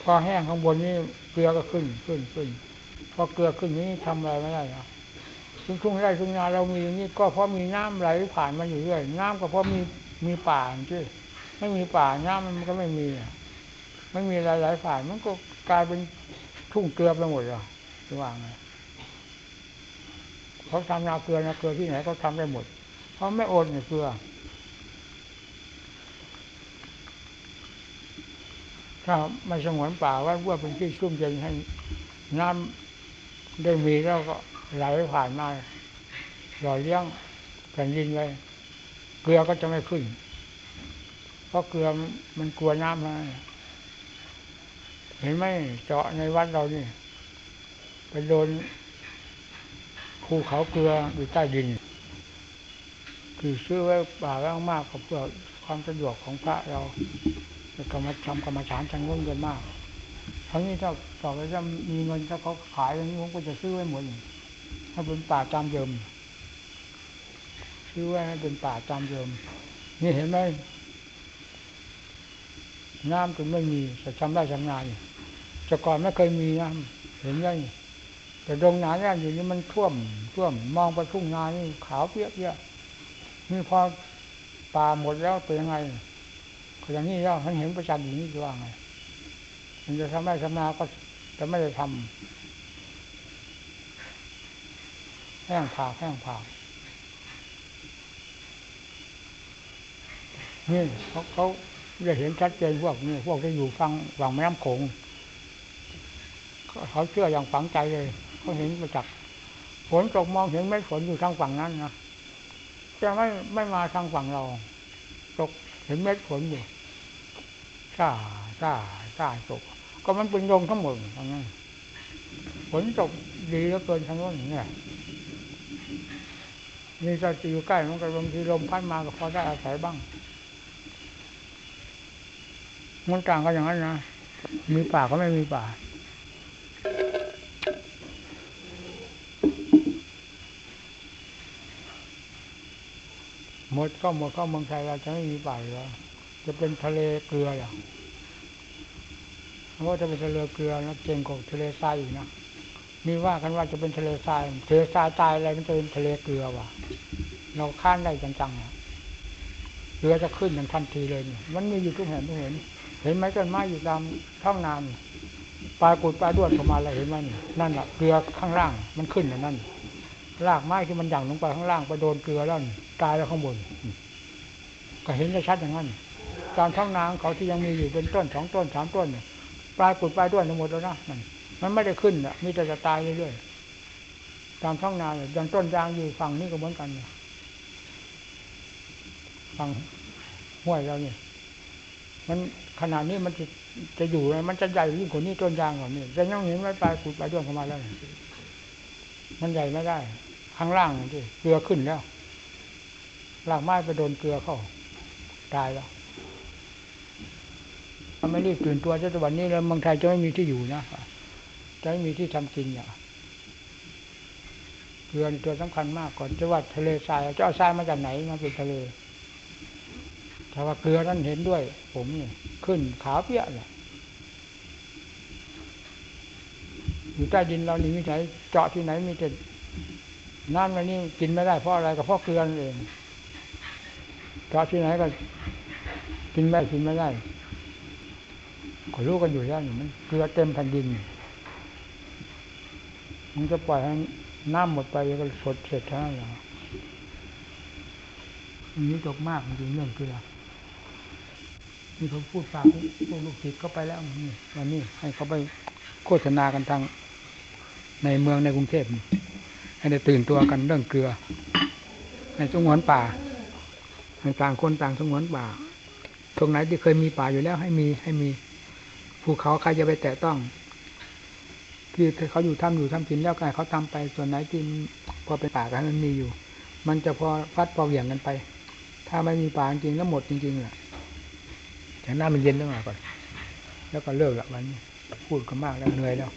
พอแห้งข้างบนนี้เกลือก็ขึ้นขึ้นขึ้นพอเกลือขึ้นนี้ทำอะไรไม่ได้หรอกทุ่งทุ่งไร่ทุ่งนาเรามีอย่างนี้ก็เพราะมีน้ำไหลผ่านมาอยู่เรื่อยน้ำก็เพราะมีมีป่าที่ไม่มีป่าน้ำมันก็ไม่มีไม่มีอะไรไหลผ่านมันก็กลายเป็นทุ่งเกลือไปหมดเลยระว่าไงเขาทำนาเกลือนาเกลือที่ไหนเขาทาได้หมด เพราะไม่โอนเกลือ ถ้าไม่สงวนป่าว่าว่าเป็นที่ชุ่มเย็นให้น้ำได้มีแล้วก็ไหลผ่านมาหล่อเลี้ยงแผ่นดินไว้เกลือก็จะไม่ขึ้น เพราะเกลือมันกลัวน้ำนะเห็นไหมเจาะในวัดเรานี่ไปโดนภูเขาเกลืออยู่ใต้ดิน คือซื้อไว้ป่าไว้มากๆเพื่อความสะดวกของพระเรา กรรมทำกรรมฐานชั้นงเงินมากทั้งนี้ถ้าต่อไปถ้ามีเงินถ้าเขาขายอย่างนี้ผมก็จะซื้อไว้หมดถ้าเป็นป่าตามเดิมซื้อไว้ให้เป็นป่าตามเดิม นี่เห็นไหมน้ำจึงไม่มีจะทำได้ทำงานแต่ก่อนไม่เคยมีน้ำเห็นไหมแต่ดงนาเนี่ยอยู่นี่มันท่วมท่วมมองไปทุ่งนานี่ขาวเปี้ยเปี้ยนี่พอป่าหมดแล้วเป็นยังไง อย่างนี้แล้วท่านเห็นประจันอย่างนี้จะว่าไงมันจะทำได้ทำนาก็จะไม่ได้ทำแห้งผากแห้งผากนี่เขาเขาจะเห็นชัดเจนพวกนี้พวกที่อยู่ฟังฝั่งแม่น้ำโขงเขาเชื่ออย่างฝังใจเลยเขาเห็นประจักษ์ฝนตกมองเห็นไม่ฝนอยู่ทางฝั่งนั้นนะจะไม่ไม่มาทางฝั่งเรา ตกเห็นเม็ดฝนอยู่ ซ่าซ่าซ่าตกก็มันเป็นลงทั้งหมดทางนั้นฝนตกดีแล้วเกินทางโน้นเนี่ยมีจะอยู่ใกล้มันก็บางทีลมพัดมาก็พอได้อาศัยบ้างมันต่างกันอย่างนั้นนะมีป่าก็ไม่มีป่าหมดก็หมดเข้าเมืองไทยเราจะไม่มีป่าแล้ว จะเป็นทะเลเกลืออย่างเพราะจะเป็นทะเลเกลือนะเก่งกว่าทะเลทรายอีกนะมีว่ากันว่าจะเป็นทะเลทรายทะเลทรายตายอะไรมันจะเป็นทะเลเกลือว่ะเราค้านได้จังๆเกลือจะขึ้นอย่างทันทีเลยนี่มันมีอยู่ทุกแห่งทุกเห็น เห็นไหมต้นไม้อยู่ตามท้องนานปลายกุดปลาด้วนเข้ามาอะไรเห็นไหมนั่นแหละเกลือข้างล่างมันขึ้นอย่างนั้นรากไม้ที่มันยั่งลงไปข้างล่างไปโดนเกลือแล้วตายแล้วข้างบน ก็เห็นได้ชัดอย่างนั้น ตามท้องนาเขาที่ยังมีอยู่เป็นต้นสองต้นสามต้นเนี่ยปลายกุดปลายด้วนทั้งหมดแล้วนะมันมันไม่ได้ขึ้นอะมีแต่จะตายเรื่อยๆตามท้องนาเนี่ยยังต้นยางอยู่ฝั่งนี้ก็เหมือนกันเนี่ยฝั่งห้วยเราเนี่ยมันขนาดนี้มันจะจะอยู่มันจะใหญ่ยิ่งกว่านี้ต้นยางกว่านี้จะยังเห็นไว้ปลายกุดปลายด้วนเข้ามาแล้ว มันใหญ่ไม่ได้ ข้างล่างที่เกลือขึ้นแล้วรากไม้ไปโดนเกลือเข้าตายแล้ว มันไม่รีบตื่นตัวจะวันนี้แล้วเมืองไทยจะไม่มีที่อยู่นะจะไม่มีที่ทำกินอย่างเกลือนตัวสำคัญมากก่อนจะว่าทะเลทรายจะเอาทรายมาจากไหนมาเป็นทะเลถ้าว่าเกลือนั้นเห็นด้วย ผมนี่ขึ้นขาวเปี้ยเลยอยู่ใต้ดินเรานี่มีไหนเจาะที่ไหนมีแต่น้ำในนี้กินไม่ได้เพราะอะไรก็เพราะเกลือนั่นเองเจาะที่ไหนก็กินไม่กินไม่ได้ ก็รู้กันอยู่แล้วนี่มันเกลือเต็มแผ่นดินมันจะปล่อยให้น้ำหมดไปก็สดเสร็จเท่านั้นแหละอันนี้ตกมากจริงเรื่องเกลือนี่เขาพูดฝากพวกลูกศิษย์เข้าไปแล้วนี่วันนี้ให้เขาไปโฆษณากันทาง ในเมืองในกรุงเทพให้ได้ตื่นตัวกันเรื่องเกลือในสงวนป่าต่างคนต่างสงวนป่าตรงไหนที่เคยมีป่าอยู่แล้วให้มีให้มี ภูเขาใครจะไปแตะต้องคือเขาอยู่ทำอยู่ทำกินแล้วกันเขาทำไปส่วนไหนที่พอเป็นป่ากันมันมีอยู่ มันจะพอฟัดพอเหวี่ยงกันไป ถ้าไม่มีป่าจริงแล้วหมดจริงๆแหละแต่หน้ามันเย็นตั้งแต่ก่อนแล้วก็เลิกละวันนี้พูดก็มากแล้วเหนื่อยแล้ว